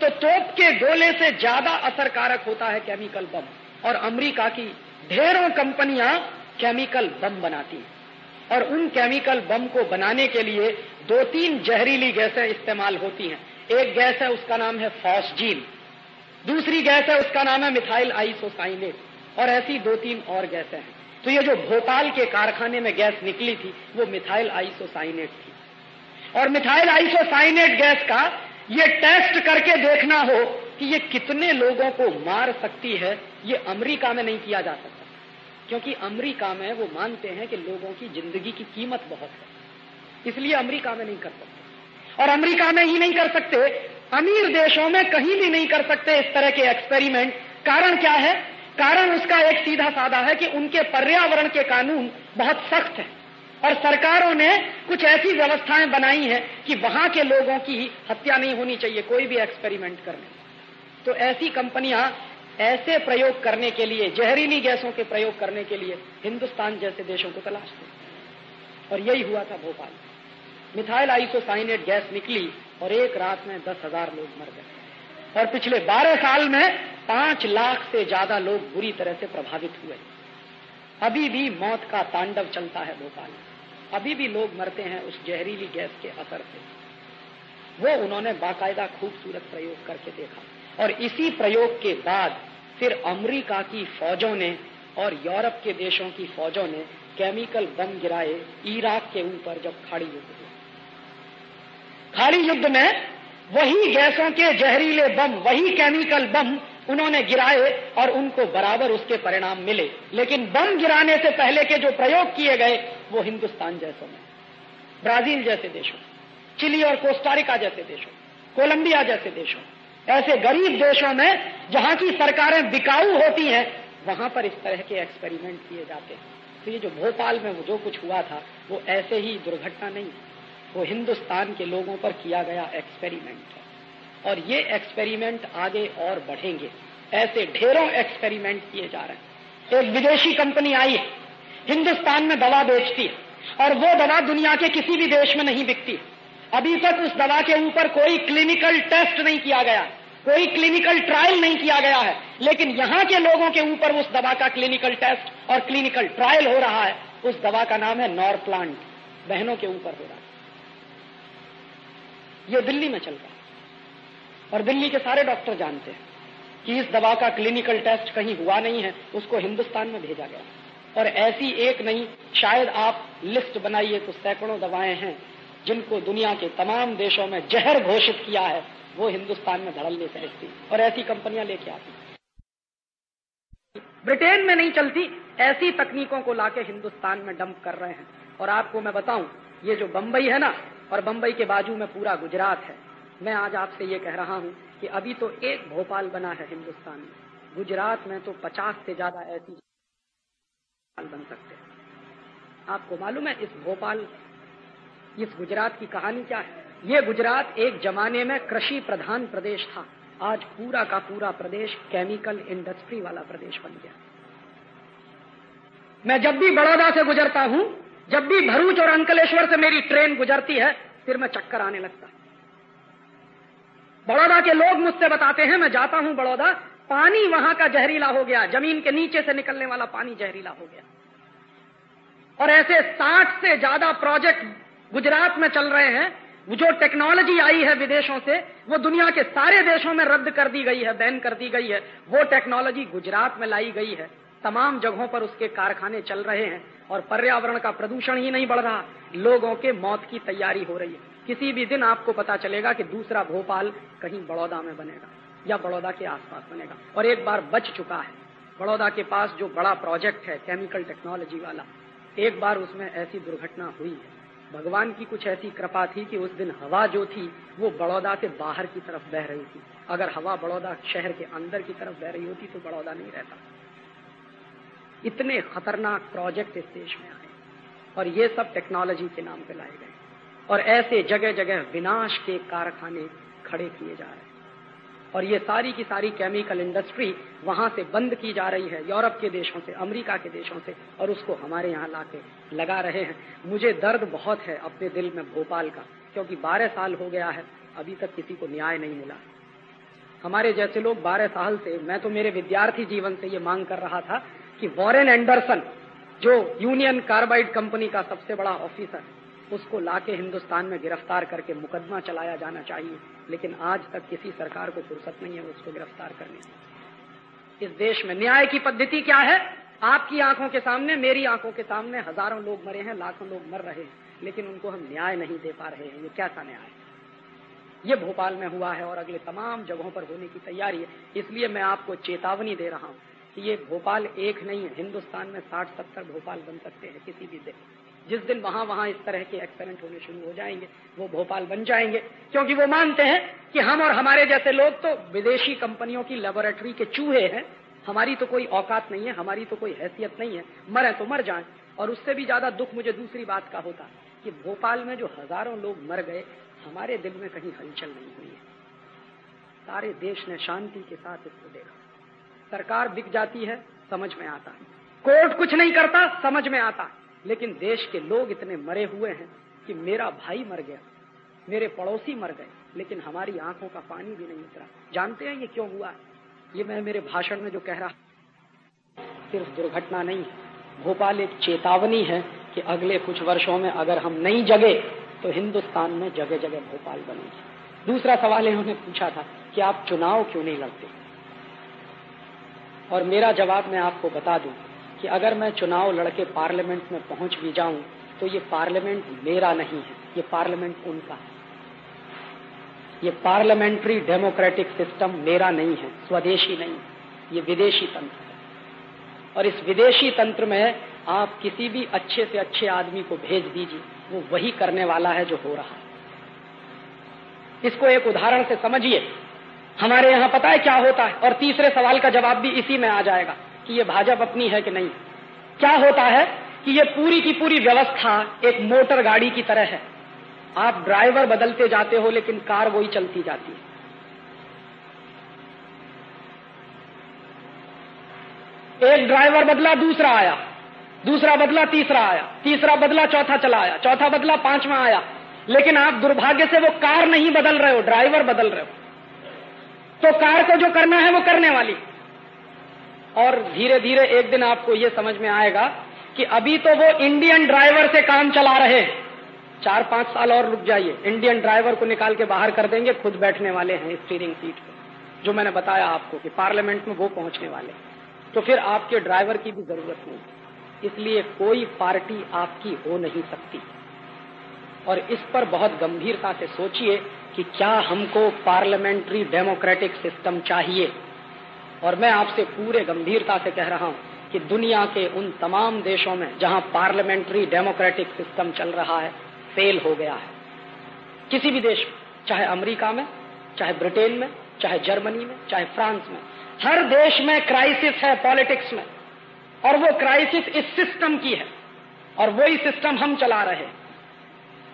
तो तोप के गोले से ज़्यादा असरकारक होता है केमिकल बम। और अमेरिका की ढेरों कंपनियाँ केमिकल बम बनाती हैं। और उन केमिकल बम को बनाने के लिए दो तीन जहरीली गैसें इस्तेमाल होती हैं। एक गैस है, उसका नाम है फॉसजीन दूसरी गैस है, उसका नाम है मिथाइल आइसोसाइनेट और ऐसी दो तीन और गैसें हैं। तो ये जो भोपाल के कारखाने में गैस निकली थी, वो मिथाइल आइसोसाइनेट थी। और मिथाइल आइसोसाइनेट गैस का ये टेस्ट करके देखना हो कि ये कितने लोगों को मार सकती है, ये अमेरिका में नहीं किया जा सकता। क्योंकि अमेरिका में वो मानते हैं कि लोगों की ज़िंदगी की कीमत बहुत है। इसलिए अमेरिका में नहीं कर सकते। और अमेरिका में ही नहीं कर सकते, अमीर देशों में कहीं भी नहीं कर सकते इस तरह के एक्सपेरिमेंट। कारण क्या है? कारण उसका एक सीधा साधा है कि उनके पर्यावरण के कानून बहुत सख्त है। और सरकारों ने कुछ ऐसी व्यवस्थाएँ बनाई हैं कि वहाँ के लोगों की हत्या नहीं होनी चाहिए, कोई भी एक्सपेरिमेंट करने तो ऐसी कंपनियाँ ऐसे प्रयोग करने के लिए, जहरीली गैसों के प्रयोग करने के लिए हिंदुस्तान जैसे देशों को तलाश तलाशते और यही हुआ था भोपाल मिथाइल आइसोसाइनेट गैस निकली और एक रात में दस हज़ार लोग मर गए। और पिछले बारह साल में पाँच लाख से ज़्यादा लोग बुरी तरह से प्रभावित हुए। अभी भी मौत का तांडव चलता है भोपाल में। अभी भी लोग मरते हैं उस जहरीली गैस के असर से। वो उन्होंने बाकायदा खूबसूरत प्रयोग करके देखा। और इसी प्रयोग के बाद फिर अमेरिका की फौजों ने और यूरोप के देशों की फौजों ने केमिकल बम गिराए इराक के ऊपर जब खाड़ी युद्ध हुआ। खाड़ी युद्ध में वही गैसों के जहरीले बम, वही केमिकल बम उन्होंने गिराए और उनको बराबर उसके परिणाम मिले। लेकिन बम गिराने से पहले के जो प्रयोग किए गए, वो हिंदुस्तान जैसों में, ब्राज़ील जैसे देशों, चिली और कोस्टारिका जैसे देशों, कोलंबिया जैसे देशों, ऐसे गरीब देशों में जहाँ की सरकारें बिकाऊ होती हैं, वहाँ पर इस तरह के एक्सपेरिमेंट किए जाते हैं। तो ये जो भोपाल में वो जो कुछ हुआ था, वो ऐसे ही दुर्घटना नहीं, वो हिंदुस्तान के लोगों पर किया गया एक्सपेरिमेंट है। और ये एक्सपेरिमेंट आगे और बढ़ेंगे। ऐसे ढेरों एक्सपेरिमेंट किए जा रहे हैं। एक विदेशी कंपनी आई है, हिंदुस्तान में दवा बेचती है और वो दवा दुनिया के किसी भी देश में नहीं बिकती। अभी तक उस दवा के ऊपर कोई क्लिनिकल टेस्ट नहीं किया गया, कोई क्लिनिकल ट्रायल नहीं किया गया है। लेकिन यहाँ के लोगों के ऊपर उस दवा का क्लिनिकल टेस्ट और क्लिनिकल ट्रायल हो रहा है। उस दवा का नाम है नॉर प्लांट बहनों के ऊपर हो रहा है। ये दिल्ली में चल रहा है। और दिल्ली के सारे डॉक्टर जानते हैं कि इस दवा का क्लिनिकल टेस्ट कहीं हुआ नहीं है, उसको हिंदुस्तान में भेजा गया। और ऐसी एक नहीं, शायद आप लिस्ट बनाइए तो सैकड़ों दवाएँ हैं जिनको दुनिया के तमाम देशों में जहर घोषित किया है, वो हिंदुस्तान में धड़ल्ले से ऐसी। और ऐसी कंपनियाँ लेके आती। ब्रिटेन में नहीं चलती, ऐसी तकनीकों को लाके हिंदुस्तान में डंप कर रहे हैं। और आपको मैं बताऊँ, ये जो बंबई है ना, और बंबई के बाजू में पूरा गुजरात है। मैं आज आपसे ये कह रहा हूँ कि अभी तो एक भोपाल बना है हिंदुस्तान में। गुजरात में तो पचास से ज़्यादा ऐसी बन सकते हैं। आपको मालूम है इस भोपाल, इस गुजरात की कहानी क्या है? ये गुजरात एक जमाने में कृषि प्रधान प्रदेश था। आज पूरा का पूरा प्रदेश केमिकल इंडस्ट्री वाला प्रदेश बन गया। मैं जब भी बड़ौदा से गुजरता हूँ, जब भी भरूच और अंकलेश्वर से मेरी ट्रेन गुजरती है, फिर मैं चक्कर आने लगता बड़ौदा के लोग मुझसे बताते हैं, मैं जाता हूँ बड़ौदा। पानी वहाँ का जहरीला हो गया। ज़मीन के नीचे से निकलने वाला पानी जहरीला हो गया। और ऐसे साठ से ज़्यादा प्रोजेक्ट गुजरात में चल रहे हैं। जो टेक्नोलॉजी आई है विदेशों से, वो दुनिया के सारे देशों में रद्द कर दी गई है, बैन कर दी गई है। वो टेक्नोलॉजी गुजरात में लाई गई है। तमाम जगहों पर उसके कारखाने चल रहे हैं और पर्यावरण का प्रदूषण ही नहीं बढ़ रहा। लोगों के मौत की तैयारी हो रही है। किसी भी दिन आपको पता चलेगा कि दूसरा भोपाल कहीं बड़ौदा में बनेगा, या बड़ौदा के आसपास बनेगा। और एक बार बच चुका है। बड़ौदा के पास जो बड़ा प्रोजेक्ट है, केमिकल टेक्नोलॉजी वाला, एक बार उसमें ऐसी दुर्घटना हुई है। भगवान की कुछ ऐसी कृपा थी कि उस दिन हवा जो थी, वो बड़ौदा से बाहर की तरफ़ बह रही थी। अगर हवा बड़ौदा शहर के अंदर की तरफ़ बह रही होती तो बड़ौदा नहीं रहता। इतने खतरनाक प्रोजेक्ट इस देश में आए। और ये सब टेक्नोलॉजी के नाम पे लाए गए। और ऐसे जगह जगह विनाश के कारखाने खड़े किए जा रहे हैं। और ये सारी की सारी केमिकल इंडस्ट्री वहाँ से बंद की जा रही है, यूरोप के देशों से, अमेरिका के देशों से, और उसको हमारे यहाँ लाके लगा रहे हैं। मुझे दर्द बहुत है अपने दिल में भोपाल का, क्योंकि बारह साल हो गया है, अभी तक किसी को न्याय नहीं मिला। हमारे जैसे लोग बारह साल से, मैं तो मेरे विद्यार्थी जीवन से ये मांग कर रहा था कि वॉरेन एंडरसन, जो यूनियन कार्बाइड कंपनी का सबसे बड़ा ऑफिसर उसको लाके हिंदुस्तान में गिरफ़्तार करके मुकदमा चलाया जाना चाहिए, लेकिन आज तक किसी सरकार को फुर्सत नहीं है उसको गिरफ़्तार करने की। इस देश में न्याय की पद्धति क्या है? आपकी आँखों के सामने, मेरी आँखों के सामने हज़ारों लोग मरे हैं, लाखों लोग मर रहे हैं, लेकिन उनको हम न्याय नहीं दे पा रहे हैं। ये कैसा न्याय है? ये भोपाल में हुआ है और अगले तमाम जगहों पर होने की तैयारी है, इसलिए मैं आपको चेतावनी दे रहा हूँ कि ये भोपाल एक नहीं है, हिंदुस्तान में साठ सत्तर भोपाल बन सकते हैं किसी भी दिन जिस दिन वहाँ वहाँ इस तरह के एक्सीडेंट होने शुरू हो जाएँगे, वो भोपाल बन जाएँगे। क्योंकि वो मानते हैं कि हम और हमारे जैसे लोग तो विदेशी कंपनियों की लेबोरेटरी के चूहे हैं। हमारी तो कोई औकात नहीं है, हमारी तो कोई हैसियत नहीं है। मरे तो मर जाए। और उससे भी ज़्यादा दुख मुझे दूसरी बात का होता कि भोपाल में जो हज़ारों लोग मर गए, हमारे दिल में कहीं हलचल नहीं हुई है। सारे देश ने शांति के साथ इसको देखा। सरकार बिक जाती है, समझ में आता है। कोर्ट कुछ नहीं करता, समझ में आता है। लेकिन देश के लोग इतने मरे हुए हैं कि मेरा भाई मर गया, मेरे पड़ोसी मर गए, लेकिन हमारी आँखों का पानी भी नहीं उतरा। जानते हैं ये क्यों हुआ? ये मैं मेरे भाषण में जो कह रहा सिर्फ़ दुर्घटना नहीं है। भोपाल एक चेतावनी है कि अगले कुछ वर्षों में अगर हम नहीं जगे तो हिंदुस्तान में जगह जगह भोपाल बनेगी। दूसरा सवाल इन्होंने पूछा था कि आप चुनाव क्यों नहीं लड़ते? और मेरा जवाब मैं आपको बता दूँ कि अगर मैं चुनाव लड़के पार्लियामेंट में पहुँच भी जाऊँ तो ये पार्लियामेंट मेरा नहीं है, ये पार्लियामेंट उनका है। ये पार्लियामेंट्री डेमोक्रेटिक सिस्टम मेरा नहीं है, स्वदेशी नहीं है, ये विदेशी तंत्र है। और इस विदेशी तंत्र में आप किसी भी अच्छे से अच्छे आदमी को भेज दीजिए, वो वही करने वाला है जो हो रहा है। इसको एक उदाहरण से समझिए, हमारे यहाँ पता है क्या होता है? और तीसरे सवाल का जवाब भी इसी में आ जाएगा। कि ये भाजपा अपनी है कि नहीं? क्या होता है कि ये पूरी की पूरी व्यवस्था एक मोटर गाड़ी की तरह है। आप ड्राइवर बदलते जाते हो, लेकिन कार वही चलती जाती है। एक ड्राइवर बदला, दूसरा आया। दूसरा बदला, तीसरा आया। तीसरा बदला, चौथा चला आया। चौथा बदला, पांचवा आया। लेकिन आप दुर्भाग्य से वो कार नहीं बदल रहे हो, ड्राइवर बदल रहे हो। तो कार को जो करना है, वो करने वाली। और धीरे धीरे एक दिन आपको ये समझ में आएगा कि अभी तो वो इंडियन ड्राइवर से काम चला रहे चार पाँच साल और रुक जाइए। इंडियन ड्राइवर को निकाल के बाहर कर देंगे, खुद बैठने वाले हैं स्टीयरिंग सीट पे जो मैंने बताया आपको कि पार्लियामेंट में वो पहुँचने वाले तो फिर आपके ड्राइवर की भी ज़रूरत नहीं। इसलिए कोई पार्टी आपकी हो नहीं सकती। और इस पर बहुत गंभीरता से सोचिए कि क्या हमको पार्लियामेंट्री डेमोक्रेटिक सिस्टम चाहिए। और मैं आपसे पूरे गंभीरता से कह रहा हूँ कि दुनिया के उन तमाम देशों में जहाँ पार्लियामेंट्री डेमोक्रेटिक सिस्टम चल रहा है, फेल हो गया है। किसी भी देश में, चाहे अमेरिका में, चाहे ब्रिटेन में, चाहे जर्मनी में, चाहे फ्रांस में, हर देश में क्राइसिस है पॉलिटिक्स में, और वो क्राइसिस इस सिस्टम की है, और वही सिस्टम हम चला रहे हैं।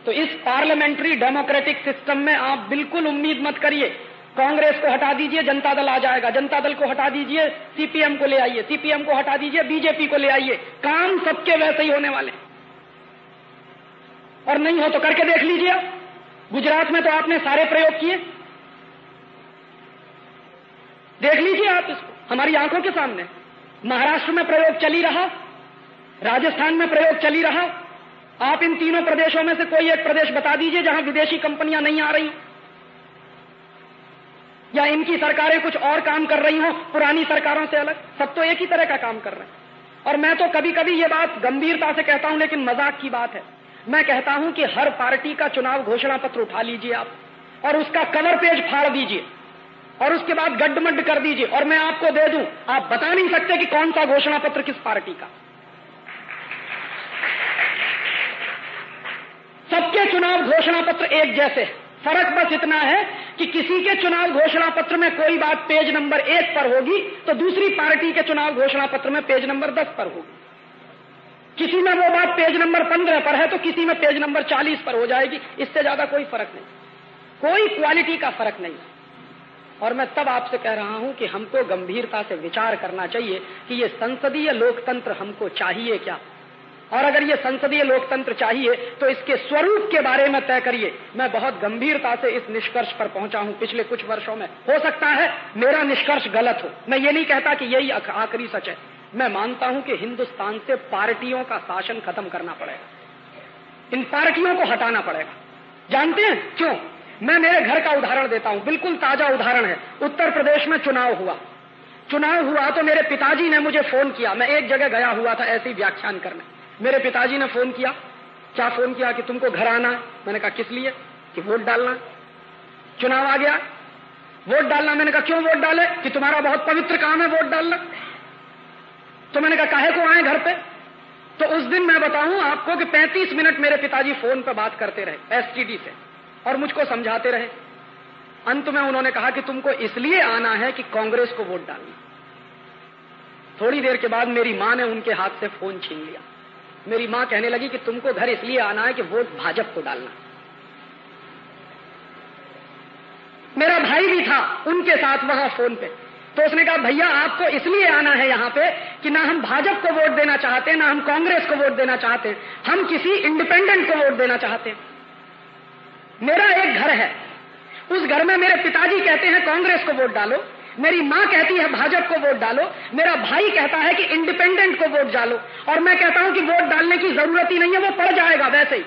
तो इस पार्लियामेंट्री डेमोक्रेटिक सिस्टम में आप बिल्कुल उम्मीद मत करिए कांग्रेस को हटा दीजिए, जनता दल आ जाएगा। जनता दल को हटा दीजिए, सीपीएम को ले आइए। सीपीएम को हटा दीजिए, बीजेपी को ले आइए। काम सबके वैसे ही होने वाले और नहीं हो तो करके देख लीजिए गुजरात में तो आपने सारे प्रयोग किए। देख लीजिए आप इसको। हमारी आँखों के सामने। महाराष्ट्र में प्रयोग चली रहा, राजस्थान में प्रयोग चली रहा। आप इन तीनों प्रदेशों में से कोई एक प्रदेश बता दीजिए जहाँ विदेशी कंपनियाँ नहीं आ रही। या इनकी सरकारें कुछ और काम कर रही हो, पुरानी सरकारों से अलग? सब तो एक ही तरह का काम कर रहे हैं। और मैं तो कभी कभी ये बात गंभीरता से कहता हूँ, लेकिन मज़ाक की बात है। मैं कहता हूँ कि हर पार्टी का चुनाव घोषणा पत्र उठा लीजिए आप, और उसका कवर पेज फाड़ दीजिए, और उसके बाद गड्ढमड्ड कर दीजिए, और मैं आपको दे दूँ, आप बता नहीं सकते कि कौन सा घोषणा पत्र किस पार्टी का। सबके चुनाव घोषणा पत्र एक जैसे फ़र्क बस इतना है कि किसी के चुनाव घोषणा पत्र में कोई बात पेज नंबर एक पर होगी तो दूसरी पार्टी के चुनाव घोषणा पत्र में पेज नंबर दस पर होगी। किसी में वो बात पेज नंबर पंद्रह पर है तो किसी में पेज नंबर चालीस पर हो जाएगी। इससे ज़्यादा कोई फ़र्क नहीं। कोई क्वालिटी का फ़र्क नहीं। और मैं तब आपसे कह रहा हूँ कि हमको गंभीरता से विचार करना चाहिए कि ये संसदीय लोकतंत्र हमको चाहिए क्या? और अगर ये संसदीय लोकतंत्र चाहिए तो इसके स्वरूप के बारे में तय करिए। मैं बहुत गंभीरता से इस निष्कर्ष पर पहुँचा हूँ। पिछले कुछ वर्षों में हो सकता है मेरा निष्कर्ष गलत हो। मैं ये नहीं कहता कि यही आखिरी सच है। मैं मानता हूँ कि हिंदुस्तान से पार्टियों का शासन खत्म करना पड़ेगा। इन पार्टियों को हटाना पड़ेगा। जानते हैं? क्यों? मैं मेरे घर का उदाहरण देता हूँ। बिल्कुल ताज़ा उदाहरण है। उत्तर प्रदेश में चुनाव हुआ। चुनाव हुआ तो मेरे पिताजी ने मुझे फ़ोन किया। मैं एक जगह गया हुआ था ऐसी व्याख्यान करने। मेरे पिताजी ने फ़ोन किया। क्या फ़ोन किया कि तुमको घर आना? है मैंने कहा, किस लिए? कि वोट डालना। चुनाव आ गया। वोट डालना। मैंने कहा, क्यों वोट डाले? कि तुम्हारा बहुत पवित्र काम है वोट डालना। तो मैंने कहा, काहे को आए घर पे? तो उस दिन मैं बताऊँ आपको कि 35 मिनट मेरे पिताजी फ़ोन पर बात करते रहे एसटीडी से, और मुझको समझाते रहे। अंत में उन्होंने कहा कि तुमको इसलिए आना है कि कांग्रेस को वोट डालना। थोड़ी देर के बाद मेरी माँ ने उनके हाथ से फ़ोन छीन लिया। मेरी माँ कहने लगी कि तुमको घर इसलिए आना है कि वोट भाजपा को डालना। मेरा भाई भी था उनके साथ वहाँ फ़ोन पे। तो उसने कहा, भैया, आपको इसलिए आना है यहाँ पे कि ना हम भाजपा को वोट देना चाहते हैं, ना हम कांग्रेस को वोट देना चाहते हैं, हम किसी इंडिपेंडेंट को वोट देना चाहते हैं। मेरा एक घर है। उस घर में मेरे पिताजी कहते हैं, कांग्रेस को वोट डालो। मेरी माँ कहती है, भाजपा को वोट डालो। मेरा भाई कहता है कि इंडिपेंडेंट को वोट डालो। और मैं कहता हूँ कि वोट डालने की ज़रूरत ही नहीं है, वो पड़ जाएगा वैसे ही।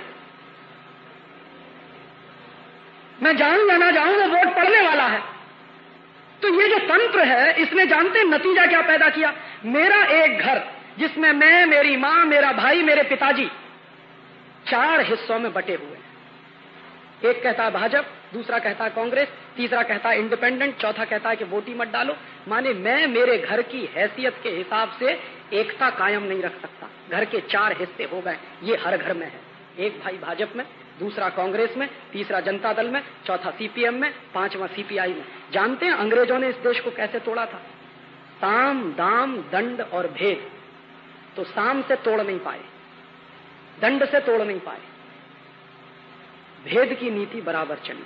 मैं जाऊँ या ना जाऊँ, वो वोट पड़ने वाला है। तो ये जो तंत्र है, इसने जानते नतीजा क्या पैदा किया? मेरा एक घर, जिसमें मैं, मेरी माँ, मेरा भाई, मेरे पिताजी, चार हिस्सों में बटे हुए हैं। एक कहता है, भाजपा दूसरा कहता है कांग्रेस, तीसरा कहता है इंडिपेंडेंट, चौथा कहता है कि वोट मत डालो। माने मैं मेरे घर की हैसियत के हिसाब से एकता कायम नहीं रख सकता। घर के चार हिस्से हो गए, ये हर घर में है। एक भाई भाजपा में, दूसरा कांग्रेस में, तीसरा जनता दल में, चौथा सीपीएम में, पांचवा सीपीआई में। जानते हैं अंग्रेज़ों ने इस देश को कैसे तोड़ा था? साम, दाम, दंड और भेद। तो साम से तोड़ नहीं पाए, दंड से तोड़ नहीं पाए। भेद की नीति बराबर चली।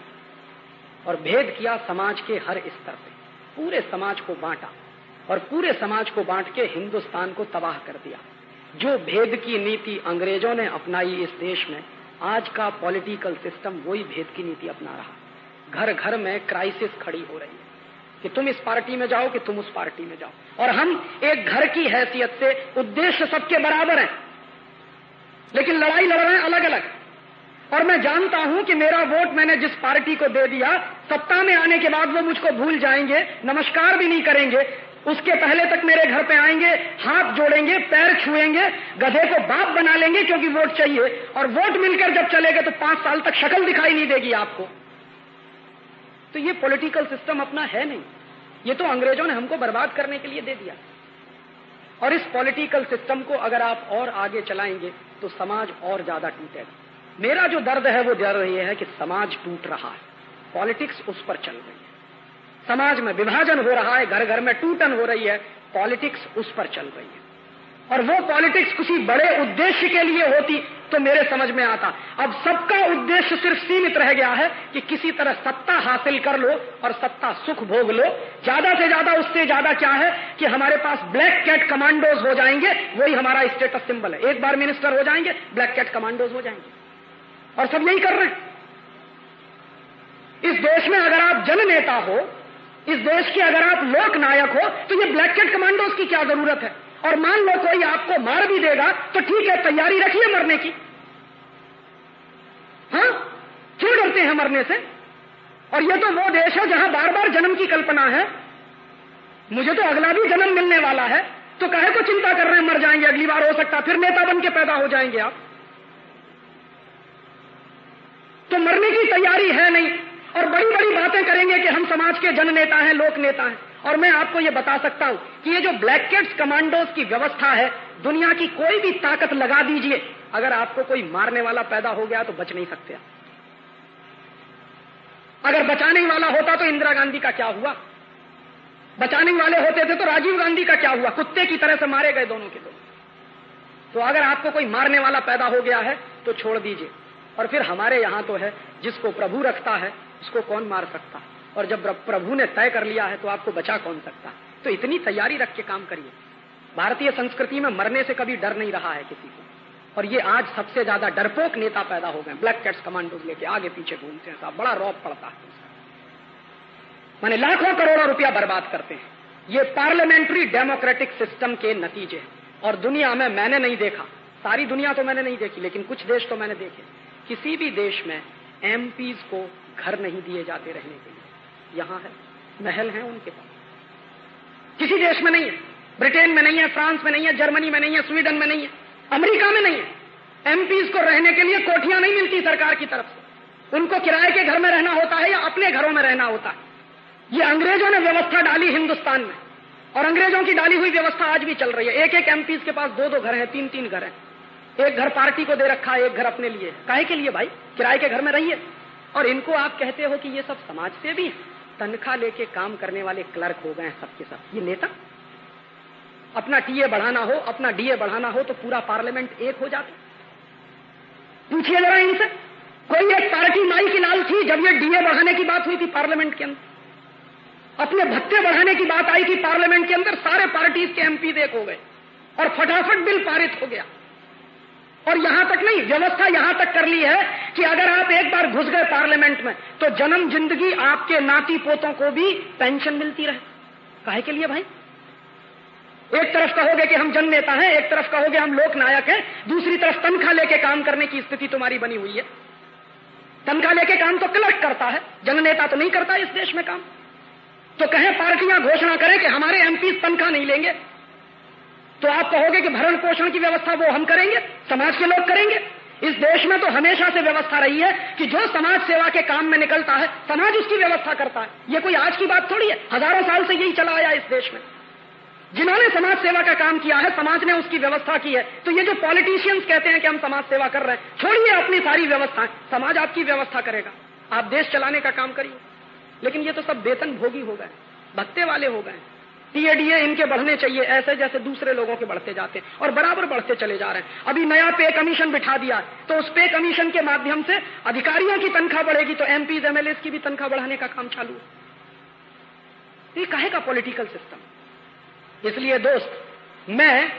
और भेद किया समाज के हर स्तर पे। पूरे समाज को बांटा और पूरे समाज को बांट के हिंदुस्तान को तबाह कर दिया। जो भेद की नीति अंग्रेज़ों ने अपनाई इस देश में, आज का पॉलिटिकल सिस्टम वही भेद की नीति अपना रहा। घर घर में क्राइसिस खड़ी हो रही है कि तुम इस पार्टी में जाओ कि तुम उस पार्टी में जाओ। और हम एक घर की हैसियत से उद्देश्य सबके बराबर हैं। लेकिन लड़ाई लड़ रहे हैं अलग अलग और मैं जानता हूँ कि मेरा वोट मैंने जिस पार्टी को दे दिया, सत्ता में आने के बाद वो मुझको भूल जाएँगे, नमस्कार भी नहीं करेंगे। उसके पहले तक मेरे घर पे आएँगे, हाथ जोड़ेंगे, पैर छुएँगे, गधे को बाप बना लेंगे क्योंकि वोट चाहिए। और वोट मिलकर जब चलेगा तो पाँच साल तक शक्ल दिखाई नहीं देगी आपको। तो ये पॉलिटिकल सिस्टम अपना है नहीं। ये तो अंग्रेज़ों ने हमको बर्बाद करने के लिए दे दिया। और इस पॉलिटिकल सिस्टम को अगर आप और आगे चलाएँगे तो समाज और ज़्यादा टूटेगा। मेरा जो दर्द है वो दर्द ये है कि समाज टूट रहा है। पॉलिटिक्स उस पर चल रही है। समाज में विभाजन हो रहा है घर घर में टूटन हो रही है पॉलिटिक्स उस पर चल रही है। और वो पॉलिटिक्स किसी बड़े उद्देश्य के लिए होती तो मेरे समझ में आता। अब सबका उद्देश्य सिर्फ़ सीमित रह गया है कि किसी तरह सत्ता हासिल कर लो और सत्ता सुख भोग लो। ज़्यादा से ज़्यादा उससे ज़्यादा क्या है कि हमारे पास ब्लैक कैट कमांडोज हो जाएँगे, वही हमारा स्टेटस सिंबल है। एक बार मिनिस्टर हो जाएँगे ब्लैक कैट कमांडोज हो जाएँगे। और सब यही कर रहे। हैं इस देश में अगर आप जन नेता हो, इस देश के अगर आप लोक नायक हो तो ये ब्लैक कैट कमांडोज की क्या ज़रूरत है? और मान लो कोई आपको मार भी देगा तो ठीक है, तैयारी रखिए मरने की। हाँ? क्यों डरते हैं मरने से? और ये तो वो देश है जहाँ बार बार जन्म की कल्पना है। मुझे तो अगला भी जन्म मिलने वाला है। तो कहे को चिंता कर रहे हैं, मर जाएँगे, अगली बार हो सकता फिर नेता बन के पैदा हो जाएँगे आप। तो मरने की तैयारी है नहीं। और बड़ी बड़ी बातें करेंगे कि हम समाज के जन नेता हैं लोक नेता हैं। और मैं आपको यह बता सकता हूँ कि ये जो ब्लैकेट्स कमांडोज की व्यवस्था है, दुनिया की कोई भी ताकत लगा दीजिए। अगर आपको कोई मारने वाला पैदा हो गया तो बच नहीं सकते अगर बचाने वाला होता तो इंदिरा गांधी का क्या हुआ? बचाने वाले होते थे तो राजीव गांधी का क्या हुआ? कुत्ते की तरह से मारे गए दोनों के दो। तो अगर आपको कोई मारने वाला पैदा हो गया है तो छोड़ दीजिए। और फिर हमारे यहाँ तो है, जिसको प्रभु रखता है, उसको कौन मार सकता? है और जब प्रभु ने तय कर लिया है तो आपको बचा कौन सकता? तो इतनी तैयारी रख के काम करिए। भारतीय संस्कृति में मरने से कभी डर नहीं रहा है किसी को। और ये आज सबसे ज़्यादा डरपोक नेता पैदा हो गए। ब्लैक कैट्स कमांडोज लेके आगे पीछे घूमते हैं साहब बड़ा रौब पड़ता है। मैंने लाखों करोड़ों रुपया बर्बाद करते हैं। ये पार्लियामेंट्री डेमोक्रेटिक सिस्टम के नतीजे और दुनिया में मैंने नहीं देखा। सारी दुनिया तो मैंने नहीं देखी, लेकिन कुछ देश तो मैंने देखे। किसी भी देश में एमपीज को घर नहीं दिए जाते रहने के लिए। यहाँ है, महल है उनके पास। किसी देश में नहीं है, ब्रिटेन में नहीं है, फ्रांस में नहीं है, जर्मनी में नहीं है, स्वीडन में नहीं है, अमेरिका में नहीं है। एमपीज को रहने के लिए कोठियाँ नहीं मिलती सरकार की तरफ़ से। उनको किराए के घर में रहना होता है या अपने घरों में रहना होता है। ये अंग्रेज़ों ने व्यवस्था डाली हिंदुस्तान में, और अंग्रेज़ों की डाली हुई व्यवस्था आज भी चल रही है। एक एक एमपीज के पास दो दो घर हैं तीन तीन घर हैं। एक घर पार्टी को दे रखा है, एक घर अपने लिए। काहे के लिए भाई? किराए के घर में रहिए। और इनको आप कहते हो कि ये सब समाज से भी तनख्वाह लेके काम करने वाले क्लर्क हो गए हैं सबके सब। ये नेता? अपना टीए बढ़ाना हो, अपना डीए बढ़ाना हो तो पूरा पार्लियामेंट एक हो जाता। पूछिए जरा इनसे। कोई एक पार्टी माई की लाल थी जब ये डीए बढ़ाने की बात हुई थी पार्लियामेंट के अंदर? अपने भत्ते बढ़ाने की बात आई थी पार्लियामेंट के अंदर, सारे पार्टीज़ के एमपी देख हो गए। और फटाफट बिल पारित हो गया। और यहाँ तक नहीं, व्यवस्था यहाँ तक कर ली है कि अगर आप एक बार घुस गए पार्लियामेंट में तो जन्म ज़िंदगी आपके नाती पोतों को भी पेंशन मिलती रहे। काहे के लिए भाई? एक तरफ़ कहोगे कि हम जन नेता हैं, एक तरफ़ कहोगे हम लोक नायक हैं, दूसरी तरफ़ तनख्वाह लेके काम करने की स्थिति तुम्हारी बनी हुई है। तनख्वाह लेके काम तो क्लर्क करता है जन नेता तो नहीं करता इस देश में काम। तो कहें पार्टियाँ घोषणा करें कि हमारे एमपी तनख्वाह नहीं लेंगे। तो आप कहोगे कि भरण पोषण की व्यवस्था वो हम करेंगे, समाज के लोग करेंगे। इस देश में तो हमेशा से व्यवस्था रही है कि जो समाज सेवा के काम में निकलता है, समाज उसकी व्यवस्था करता है। ये कोई आज की बात थोड़ी है, हज़ारों साल से यही चला आया इस देश में। जिन्होंने समाज सेवा का काम किया है, समाज ने उसकी व्यवस्था की है। तो ये जो पॉलिटिशियंस कहते हैं कि हम समाज सेवा कर रहे हैं, छोड़िए अपनी सारी व्यवस्था। समाज आपकी व्यवस्था करेगा। आप देश चलाने का काम करिए। लेकिन ये तो सब वेतन भोगी हो गए, भत्ते वाले हो गए। टीएडीए इनके बढ़ने चाहिए, ऐसे जैसे दूसरे लोगों के बढ़ते जाते हैं और बराबर बढ़ते चले जा रहे हैं। अभी नया पे कमीशन बिठा दिया तो उस पे कमीशन के माध्यम से अधिकारियों की तनख्वाह बढ़ेगी तो एमपीज एमएलए की भी तनख्वाह बढ़ाने का काम चालू है। ये कहे का पॉलिटिकल सिस्टम? इसलिए दोस्त, मैं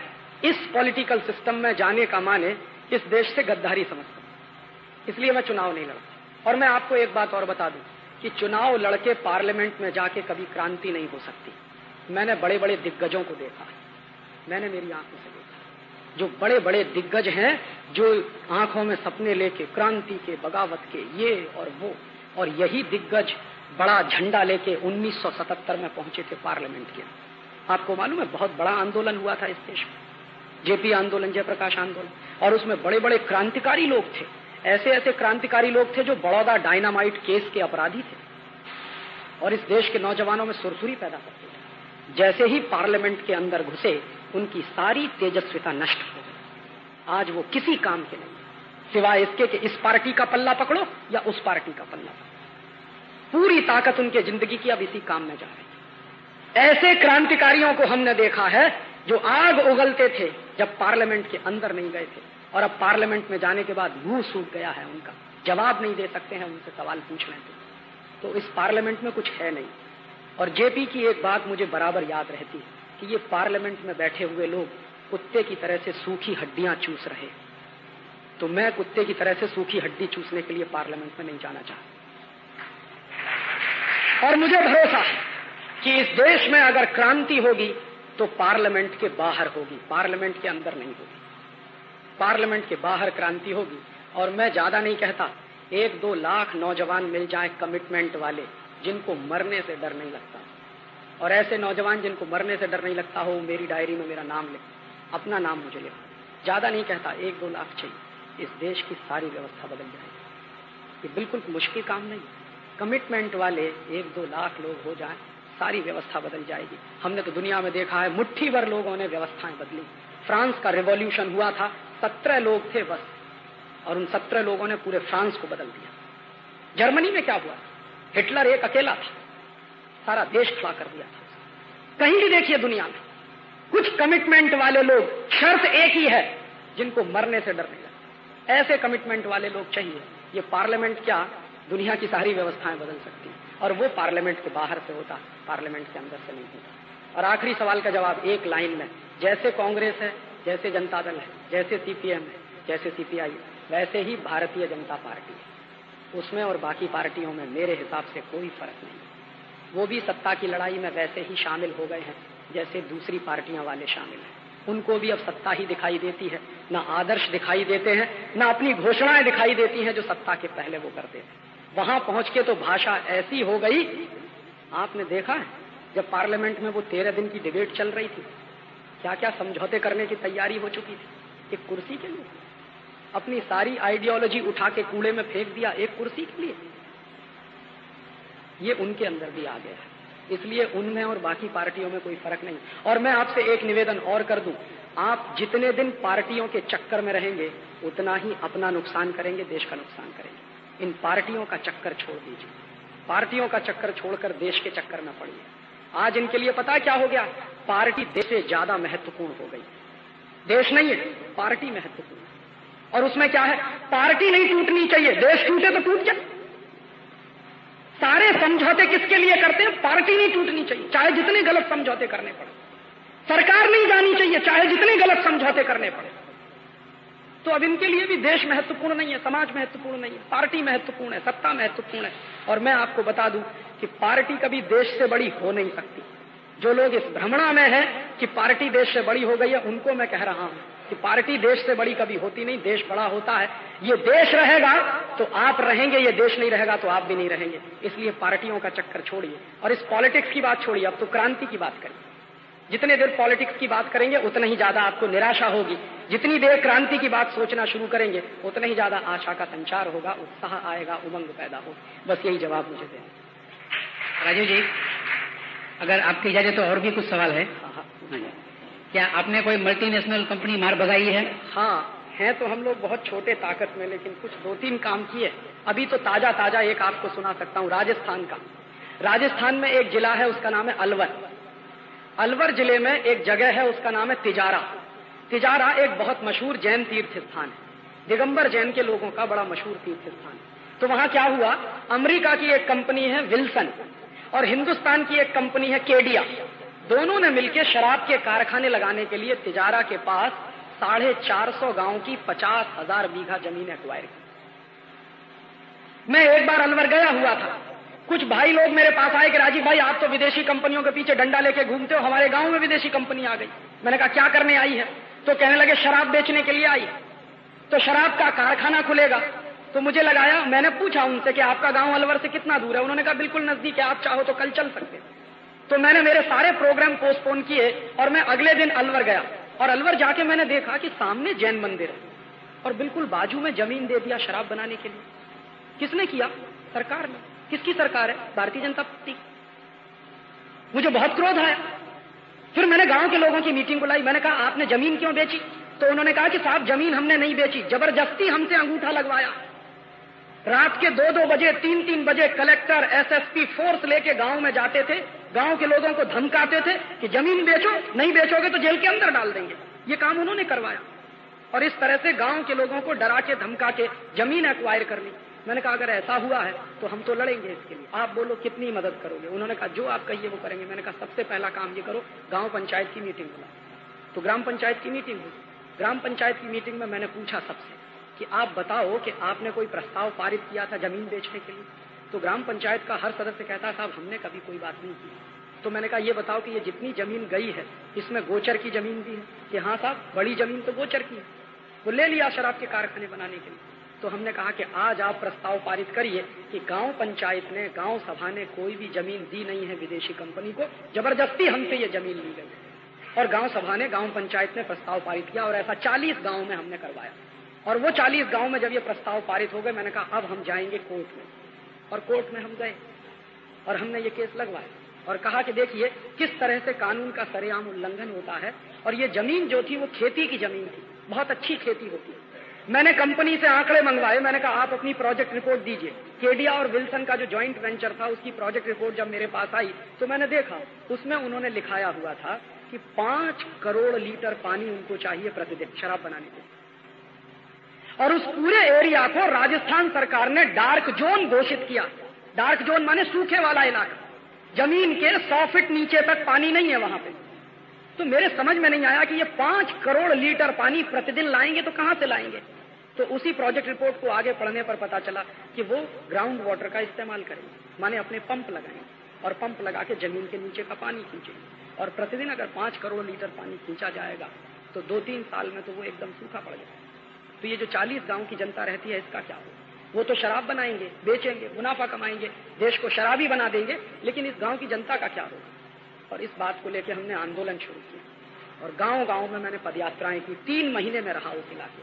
इस पॉलिटिकल सिस्टम में जाने का माने इस देश से गद्दारी समझता हूँ। इसलिए मैं चुनाव नहीं लड़ा और मैं आपको एक बात और बता दूँ कि चुनाव लड़के पार्लियामेंट में जाके कभी क्रांति नहीं हो सकती। मैंने बड़े बड़े दिग्गजों को देखा मैंने मेरी आँखों से देखा जो बड़े बड़े दिग्गज हैं, जो आँखों में सपने लेके, क्रांति के, बगावत के, ये और वो। और यही दिग्गज बड़ा झंडा लेके 1977 में पहुँचे थे पार्लियामेंट के। आपको मालूम है, बहुत बड़ा आंदोलन हुआ था इस देश में। जेपी आंदोलन, जयप्रकाश आंदोलन। और उसमें बड़े बड़े क्रांतिकारी लोग थे। ऐसे ऐसे क्रांतिकारी लोग थे जो बड़ौदा डायनामाइट केस के अपराधी थे। और इस देश के नौजवानों में सुरसुरी पैदा करते जैसे ही पार्लियामेंट के अंदर घुसे, उनकी सारी तेजस्विता नष्ट हो गई। आज वो किसी काम के नहीं। सिवाय इसके कि इस पार्टी का पल्ला पकड़ो या उस पार्टी का पल्ला पकड़ो। पूरी ताकत उनके ज़िंदगी की अब इसी काम में जा रही ऐसे क्रांतिकारियों को हमने देखा है, जो आग उगलते थे जब पार्लियामेंट के अंदर नहीं गए थे। और अब पार्लियामेंट में जाने के बाद मुँह सूख गया है उनका। जवाब नहीं दे सकते हैं, उनसे सवाल पूछ रहे थे तो इस पार्लियामेंट में कुछ है नहीं। और जेपी की एक बात मुझे बराबर याद रहती है कि ये पार्लियामेंट में बैठे हुए लोग कुत्ते की तरह से सूखी हड्डियाँ चूस रहे तो मैं कुत्ते की तरह से सूखी हड्डी चूसने के लिए पार्लियामेंट में नहीं जाना चाहता। और मुझे भरोसा है कि इस देश में अगर क्रांति होगी तो पार्लियामेंट के बाहर होगी, पार्लियामेंट के अंदर नहीं होगी। पार्लियामेंट के बाहर क्रांति होगी, और मैं ज़्यादा नहीं कहता, एक दो लाख नौजवान मिल जाए कमिटमेंट वाले। जिनको मरने से डर नहीं लगता। और ऐसे नौजवान जिनको मरने से डर नहीं लगता हो मेरी डायरी में मेरा नाम लिख, अपना नाम मुझे लिखो। ज़्यादा नहीं कहता, एक दो लाख चाहिए। इस देश की सारी व्यवस्था बदल जाएगी। ये बिल्कुल मुश्किल काम नहीं। कमिटमेंट वाले एक दो लाख लोग हो जाए, सारी व्यवस्था बदल जाएगी। हमने तो दुनिया में देखा है, मुट्ठी भर लोगों ने व्यवस्थाएँ बदली। फ्रांस का रिवॉल्यूशन हुआ था, सत्रह लोग थे बस, और उन सत्रह लोगों ने पूरे फ्रांस को बदल दिया। जर्मनी में क्या हुआ? हिटलर एक अकेला था। सारा देश खड़ा कर दिया था। कहीं भी देखिए दुनिया में, कुछ कमिटमेंट वाले लोग शर्त एक ही है, जिनको मरने से डर नहीं लगता। ऐसे कमिटमेंट वाले लोग चाहिए, ये पार्लियामेंट क्या, दुनिया की सारी व्यवस्थाएँ बदल सकती है। और वो पार्लियामेंट के बाहर से होता पार्लियामेंट के अंदर से नहीं होता। और आखिरी सवाल का जवाब एक लाइन में, जैसे कांग्रेस है, जैसे जनता दल है, जैसे सीपीएम है, जैसे सीपीआई वैसे ही भारतीय जनता पार्टी है। उसमें और बाकी पार्टियों में मेरे हिसाब से कोई फ़र्क नहीं। वो भी सत्ता की लड़ाई में वैसे ही शामिल हो गए हैं, जैसे दूसरी पार्टियाँ वाले शामिल हैं। उनको भी अब सत्ता ही दिखाई देती है, न आदर्श दिखाई देते हैं, न अपनी घोषणाएँ दिखाई देती हैं जो सत्ता के पहले वो करते थे। वहाँ पहुँच के तो भाषा ऐसी हो गई, आपने देखा है, जब पार्लियामेंट में वो तेरह दिन की डिबेट चल रही थी क्या क्या समझौते करने की तैयारी हो चुकी थी, एक कुर्सी के लिए? अपनी सारी आइडियोलॉजी उठा के कूड़े में फेंक दिया एक कुर्सी के लिए। ये उनके अंदर भी आ गया इसलिए उनमें और बाकी पार्टियों में कोई फ़र्क नहीं। और मैं आपसे एक निवेदन और कर दूँ। आप जितने दिन पार्टियों के चक्कर में रहेंगे, उतना ही अपना नुकसान करेंगे, देश का नुकसान करेंगे। इन पार्टियों का चक्कर छोड़ दीजिए। पार्टियों का चक्कर छोड़कर देश के चक्कर में पड़िए। आज इनके लिए पता क्या हो गया? पार्टी देश से ज़्यादा महत्वपूर्ण हो गई। देश नहीं है, पार्टी महत्वपूर्ण। और उसमें क्या है? पार्टी नहीं टूटनी चाहिए। देश टूटे तो टूट जाए। सारे समझौते किसके लिए करते हैं? पार्टी नहीं टूटनी चाहिए। चाहे जितने गलत समझौते करने पड़े। सरकार नहीं जानी चाहिए, चाहे जितने गलत समझौते करने पड़े। तो अब इनके लिए भी देश महत्वपूर्ण नहीं है, समाज महत्वपूर्ण नहीं है, पार्टी महत्वपूर्ण है, सत्ता महत्वपूर्ण है। और मैं आपको बता दूँ कि पार्टी कभी देश से बड़ी हो नहीं सकती। जो लोग इस भ्रमणा में हैं कि पार्टी देश से बड़ी हो गई है, उनको मैं कह रहा हूँ। कि पार्टी देश से बड़ी कभी होती नहीं देश बड़ा होता है। ये देश रहेगा तो आप रहेंगे ये देश नहीं रहेगा तो आप भी नहीं रहेंगे। इसलिए पार्टियों का चक्कर छोड़िए और इस पॉलिटिक्स की बात छोड़िए। अब तो क्रांति की बात करिए जितने देर पॉलिटिक्स की बात करेंगे उतना ही ज़्यादा आपको निराशा होगी। जितनी देर क्रांति की बात सोचना शुरू करेंगे उतना ही ज़्यादा आशा का संचार होगा उत्साह आएगा उमंग पैदा होगी। बस यही जवाब मुझे देना राजीव जी अगर आपकी इजाज़त तो और भी कुछ सवाल है? हाँ, हाँ। क्या आपने कोई मल्टीनेशनल कंपनी मार भगाई है? हाँ हैं तो हम लोग बहुत छोटे ताकत में, लेकिन कुछ दो तीन काम किए। अभी तो ताज़ा ताज़ा एक आपको सुना सकता हूँ, राजस्थान का। राजस्थान में एक जिला है, उसका नाम है अलवर। अलवर ज़िले में एक जगह है, उसका नाम है तिजारा। तिजारा एक बहुत मशहूर जैन तीर्थ स्थान है। दिगंबर जैन के लोगों का बड़ा मशहूर तीर्थ स्थान तो वहाँ क्या हुआ? अमेरिका की एक कंपनी है विल्सन, और हिंदुस्तान की एक कंपनी है केडिया। दोनों ने मिलकर शराब के कारखाने लगाने के लिए तिजारा के पास साढ़े चार सौ गाँव की पचास हज़ार बीघा ज़मीन एक्वायर की। मैं एक बार अलवर गया हुआ था। कुछ भाई लोग मेरे पास आए कि राजीव भाई, आप तो विदेशी कंपनियों के पीछे डंडा लेके घूमते हो, हमारे गाँव में विदेशी कंपनी आ गई। मैंने कहा, क्या करने आई है? तो कहने लगे, शराब बेचने के लिए आई तो शराब का कारखाना खुलेगा। तो मुझे लगाया, मैंने पूछा उनसे कि आपका गाँव अलवर से कितना दूर है? उन्होंने कहा, बिल्कुल नज़दीक है, आप चाहो तो कल चल सकते तो मैंने मेरे सारे प्रोग्राम पोस्टपोन किए और मैं अगले दिन अलवर गया। और अलवर जाके मैंने देखा कि सामने जैन मंदिर है। और बिल्कुल बाजू में ज़मीन दे दिया शराब बनाने के लिए। किसने किया? सरकार ने। किसकी सरकार है? भारतीय जनता पार्टी। मुझे बहुत क्रोध आया। फिर मैंने गाँव के लोगों की मीटिंग बुलाई। मैंने कहा, आपने ज़मीन क्यों बेची? तो उन्होंने कहा कि, साहब, ज़मीन हमने नहीं बेची। ज़बरदस्ती हमसे अंगूठा लगवाया। रात के दो दो बजे तीन तीन बजे कलेक्टर एसएसपी फोर्स लेके गाँव में जाते थे। गाँव के लोगों को धमकाते थे कि ज़मीन बेचो, नहीं बेचोगे तो जेल के अंदर डाल देंगे। ये काम उन्होंने करवाया। और इस तरह से गाँव के लोगों को डरा के धमका के ज़मीन एक्वायर कर ली मैंने कहा, अगर ऐसा हुआ है तो हम तो लड़ेंगे इसके लिए। आप बोलो, कितनी मदद करोगे? उन्होंने कहा, जो आप कहिए वो करेंगे। मैंने कहा, सबसे पहला काम ये करो, गाँव पंचायत की मीटिंग बुला तो ग्राम पंचायत की मीटिंग हुई। ग्राम पंचायत की मीटिंग में मैंने पूछा सबसे कि आप बताओ कि आपने कोई प्रस्ताव पारित किया था ज़मीन बेचने के लिए? तो ग्राम पंचायत का हर सदस्य कहता है, साहब, हमने कभी कोई बात नहीं की। तो मैंने कहा, ये बताओ कि ये जितनी ज़मीन गई है, इसमें गोचर की ज़मीन भी है? कि हाँ साहब, बड़ी ज़मीन तो गोचर की है। वो ले लिया शराब के कारखाने बनाने के लिए। तो हमने कहा कि आज आप प्रस्ताव पारित करिए कि गाँव पंचायत ने, गाँव सभा ने कोई भी ज़मीन दी नहीं है विदेशी कंपनी को। ज़बरदस्ती हमसे ये ज़मीन ली गई। और गाँव सभा ने, गाँव पंचायत ने प्रस्ताव पारित किया और ऐसा 40 गाँव में हमने करवाया। और वो 40 गाँव में जब ये प्रस्ताव पारित हो गए, मैंने कहा, अब हम जाएँगे कोर्ट में। और कोर्ट में हम गए और हमने ये केस लगवाया और कहा कि देखिए, किस तरह से कानून का सरेआम उल्लंघन होता है और ये ज़मीन जो थी वो खेती की ज़मीन थी, बहुत अच्छी खेती होती है। मैंने कंपनी से आंकड़े मंगवाए, मैंने कहा, आप अपनी प्रोजेक्ट रिपोर्ट दीजिए। केडिया और विल्सन का जो ज्वाइंट वेंचर था, उसकी प्रोजेक्ट रिपोर्ट जब मेरे पास आई तो मैंने देखा, उसमें उन्होंने लिखाया हुआ था कि पाँच करोड़ लीटर पानी उनको चाहिए प्रतिदिन, शराब बनाने के और उस पूरे एरिया को राजस्थान सरकार ने डार्क जोन घोषित किया। डार्क जोन माने सूखे वाला इलाका। ज़मीन के सौ फीट नीचे तक पानी नहीं है वहाँ पे। तो मेरे समझ में नहीं आया कि ये पाँच करोड़ लीटर पानी प्रतिदिन लाएँगे तो कहाँ से लाएँगे? तो उसी प्रोजेक्ट रिपोर्ट को आगे पढ़ने पर पता चला कि वो ग्राउंड वाटर का इस्तेमाल करेंगे। माने अपने पंप लगाएँगे और पंप लगा के ज़मीन के नीचे का पानी खींचेंगे। और प्रतिदिन अगर पाँच करोड़ लीटर पानी खींचा जाएगा तो दो तीन साल में तो वो एकदम सूखा पड़ जाएगा। तो ये जो चालीस गाँव की जनता रहती है, इसका क्या होगा? वो तो शराब बनाएँगे, बेचेंगे, मुनाफा कमाएँगे, देश को शराबी बना देंगे, लेकिन इस गाँव की जनता का क्या होगा? और इस बात को लेकर हमने आंदोलन शुरू किया। और गाँव गाँव में मैंने पदयात्राएँ की, तीन महीने में रहा उस इलाके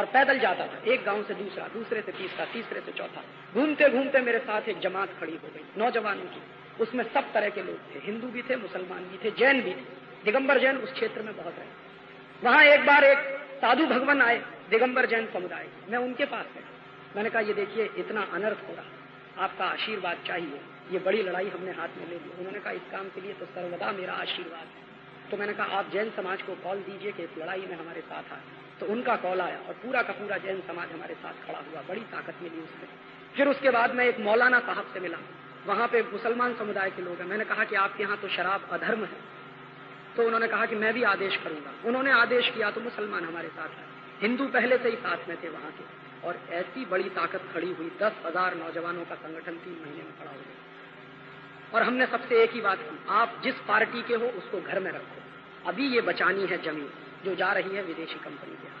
और पैदल जाता था, एक गाँव से दूसरा, दूसरे से तीसरा, तीसरे से चौथा। घूमते घूमते मेरे साथ एक जमात खड़ी हो गई, नौजवानों की। उसमें सब तरह के लोग थे, हिंदू भी थे, मुसलमान भी थे, जैन भी थे। दिगंबर जैन उस क्षेत्र में बहुत रहे। वहाँ एक बार एक साधु भगवान आए दिगंबर जैन समुदाय। मैं उनके पास गया मैंने कहा, ये देखिए, इतना अनर्थ हो रहा आपका आशीर्वाद चाहिए। ये बड़ी लड़ाई हमने हाथ में ले ली। उन्होंने कहा, इस काम के लिए तो सर्वदा मेरा आशीर्वाद है। तो मैंने कहा, आप जैन समाज को कॉल दीजिए कि इस लड़ाई में हमारे साथ आए। तो उनका कॉल आया और पूरा का पूरा जैन समाज हमारे साथ खड़ा हुआ। बड़ी ताकत मिली उसमें फिर उसके बाद मैं एक मौलाना साहब से मिला। वहाँ पे मुसलमान समुदाय के लोग हैं। मैंने कहा कि आपके यहाँ तो शराब अधर्म है। तो उन्होंने कहा कि मैं भी आदेश करूँगा। उन्होंने आदेश किया तो मुसलमान हमारे साथ आए। हिंदू पहले से ही साथ में थे वहाँ के। और ऐसी बड़ी ताकत खड़ी हुई, दस हज़ार नौजवानों का संगठन तीन महीने में खड़ा हो गया और हमने सबसे एक ही बात की, आप जिस पार्टी के हो, उसको घर में रखो। अभी ये बचानी है ज़मीन, जो जा रही है विदेशी कंपनी के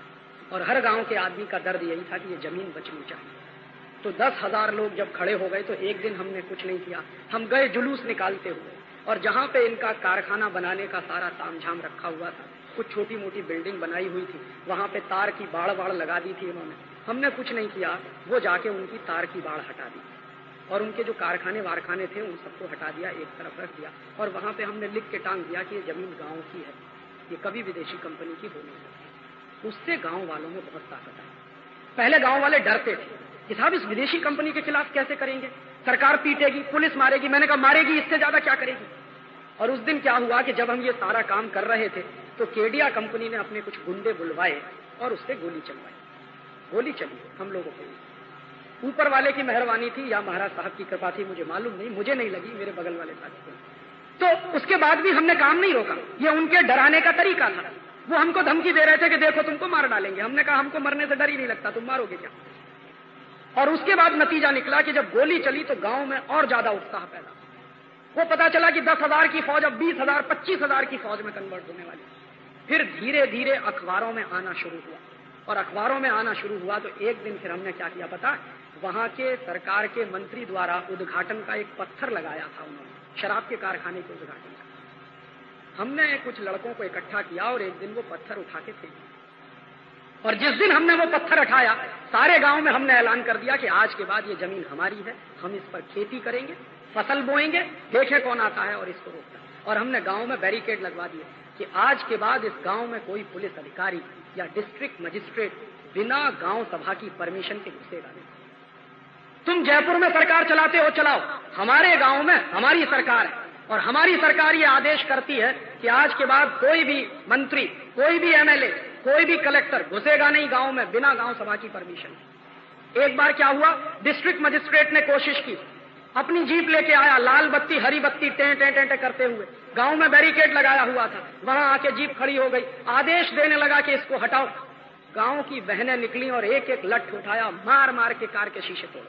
और हर गाँव के आदमी का दर्द यही था कि ये ज़मीन बचनी चाहिए। तो दस हज़ार लोग जब खड़े हो गए तो एक दिन हमने कुछ नहीं किया। हम गए, जुलूस निकालते हुए। और जहाँ पे इनका कारखाना बनाने का सारा तामझाम रखा हुआ था कुछ छोटी मोटी बिल्डिंग बनाई हुई थी। वहाँ पे तार की बाढ़ बाढ़ लगा दी थी इन्होंने। हमने कुछ नहीं किया। वो जाके उनकी तार की बाढ़ हटा दी। और उनके जो कारखाने वारखाने थे, उन सबको हटा दिया, एक तरफ़ रख दिया। और वहाँ पे हमने लिख के टांग दिया कि ये ज़मीन गाँव की है। ये कभी विदेशी कंपनी की हो नहीं सकती उससे गाँव वालों में बहुत ताकत आई। पहले गाँव वाले डरते थे कि साहब, इस विदेशी कंपनी के खिलाफ कैसे करेंगे? सरकार पीटेगी, पुलिस मारेगी। मैंने कहा, मारेगी, इससे ज़्यादा क्या करेगी? और उस दिन क्या हुआ कि जब हम ये सारा काम कर रहे थे तो केडिया कंपनी ने अपने कुछ गुंडे बुलवाए और उससे गोली चलवाई। गोली चली, हम लोगों को ऊपर वाले की मेहरबानी थी या महाराज साहब की कृपा थी, मुझे मालूम नहीं, मुझे नहीं लगी, मेरे बगल वाले साथी को। तो उसके बाद भी हमने काम नहीं रोका। ये उनके डराने का तरीका था। वो हमको धमकी दे रहे थे कि देखो तुमको मार डालेंगे। हमने कहा, हमको मरने से डर ही नहीं लगता, तुम मारोगे क्या? और उसके बाद नतीजा निकला कि जब गोली चली तो गाँव में और ज़्यादा उत्साह पैदा वो पता चला कि दस हज़ार की फौज, अब बीस हज़ार, पच्चीस हज़ार की फौज में कन्वर्ट होने वाली फिर धीरे धीरे अखबारों में आना शुरू हुआ। और अखबारों में आना शुरू हुआ तो एक दिन फिर हमने क्या किया पता? वहाँ के सरकार के मंत्री द्वारा उद्घाटन का एक पत्थर लगाया था उन्होंने, शराब के कारखाने के उद्घाटन का। हमने कुछ लड़कों को इकट्ठा किया और एक दिन वो पत्थर उठा के फेंक और जिस दिन हमने वो पत्थर उठाया, सारे गाँव में हमने ऐलान कर दिया कि आज के बाद ये ज़मीन हमारी है, हम इस पर खेती करेंगे, फ़सल बोएँगे, देखे कौन आता है और इसको रोकता है। और हमने गाँव में बैरिकेड लगवा दिए। कि आज के बाद इस गाँव में कोई पुलिस अधिकारी या डिस्ट्रिक्ट मजिस्ट्रेट बिना गाँव सभा की परमिशन के घुसेगा नहीं। तुम जयपुर में सरकार चलाते हो चलाओ। हमारे गाँव में हमारी सरकार है और हमारी सरकार ये आदेश करती है कि आज के बाद कोई भी मंत्री कोई भी एमएलए कोई भी कलेक्टर घुसेगा नहीं गाँव में बिना गाँव सभा की परमिशन एक बार क्या हुआ? डिस्ट्रिक्ट मजिस्ट्रेट ने कोशिश की। अपनी जीप लेके आया लाल बत्ती हरी बत्ती टे टे टे, करते हुए। गाँव में बैरिकेड लगाया हुआ था। वहाँ आके जीप खड़ी हो गई। आदेश देने लगा कि इसको हटाओ। गाँव की बहनें निकली और एक एक लठ उठाया मार मार के कार के शीशे तोड़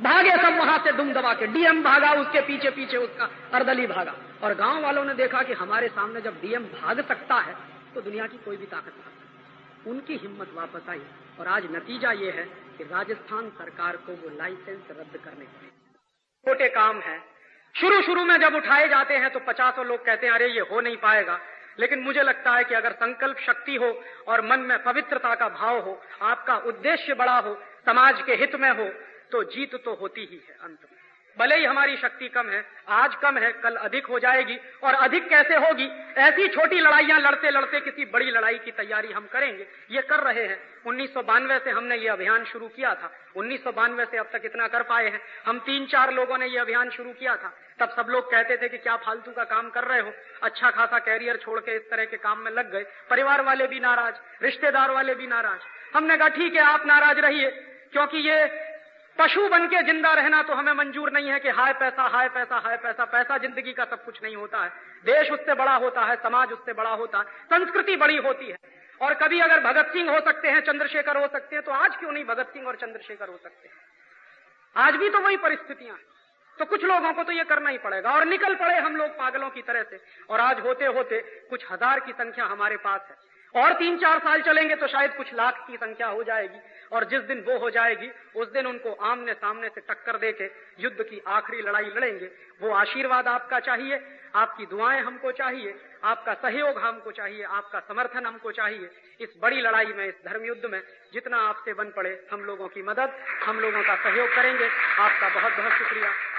भागे सब वहाँ से दुम दबा के। डीएम भागा, उसके पीछे पीछे उसका अर्दली भागा। और गाँव वालों ने देखा कि हमारे सामने जब डीएम भाग सकता है तो दुनिया की कोई भी ताकत नहीं उनकी हिम्मत वापस आई और आज नतीजा ये है कि राजस्थान सरकार को वो लाइसेंस रद्द करने पड़े छोटे काम है। शुरू शुरू में जब उठाए जाते हैं तो पचासों लोग कहते हैं, अरे, ये हो नहीं पाएगा। लेकिन मुझे लगता है कि अगर संकल्प शक्ति हो और मन में पवित्रता का भाव हो, आपका उद्देश्य बड़ा हो, समाज के हित में हो तो जीत तो होती ही है अंत में। भले ही हमारी शक्ति कम है, आज कम है, कल अधिक हो जाएगी, और अधिक कैसे होगी? ऐसी छोटी लड़ाइयाँ लड़ते लड़ते किसी बड़ी लड़ाई की तैयारी हम करेंगे। ये कर रहे हैं। उन्नीस सौ बानवे से हमने ये अभियान शुरू किया था। उन्नीस सौ बानवे से अब तक इतना कर पाए हैं। हम तीन चार लोगों ने ये अभियान शुरू किया था। तब सब लोग कहते थे कि क्या फालतू का काम कर रहे हो? अच्छा खासा कैरियर छोड़ के इस तरह के काम में लग गए। परिवार वाले भी नाराज़, रिश्तेदार वाले भी नाराज़। हमने कहा, ठीक है, आप नाराज़ रहिए, क्योंकि ये पशु बन के ज़िंदा रहना तो हमें मंजूर नहीं है कि हाय पैसा हाय पैसा हाय पैसा पैसा ज़िंदगी का सब कुछ नहीं होता है। देश उससे बड़ा होता है, समाज उससे बड़ा होता है, संस्कृति बड़ी होती है। और कभी अगर भगत सिंह हो सकते हैं, चंद्रशेखर हो सकते हैं तो आज क्यों नहीं भगत सिंह और चंद्रशेखर हो सकते हैं? आज भी तो वही परिस्थितियाँ हैं। तो कुछ लोगों को तो ये करना ही पड़ेगा। और निकल पड़े हम लोग पागलों की तरह से। और आज होते होते कुछ हज़ार की संख्या हमारे पास है। और तीन चार साल चलेंगे तो शायद कुछ लाख की संख्या हो जाएगी। और जिस दिन वो हो जाएगी, उस दिन उनको आमने सामने से टक्कर देके युद्ध की आखिरी लड़ाई लड़ेंगे। वो आशीर्वाद आपका चाहिए, आपकी दुआएँ हमको चाहिए, आपका सहयोग हमको चाहिए, आपका समर्थन हमको चाहिए। इस बड़ी लड़ाई में, इस धर्म युद्ध में जितना आपसे बन पड़े, हम लोगों की मदद, हम लोगों का सहयोग करेंगे। आपका बहुत बहुत शुक्रिया।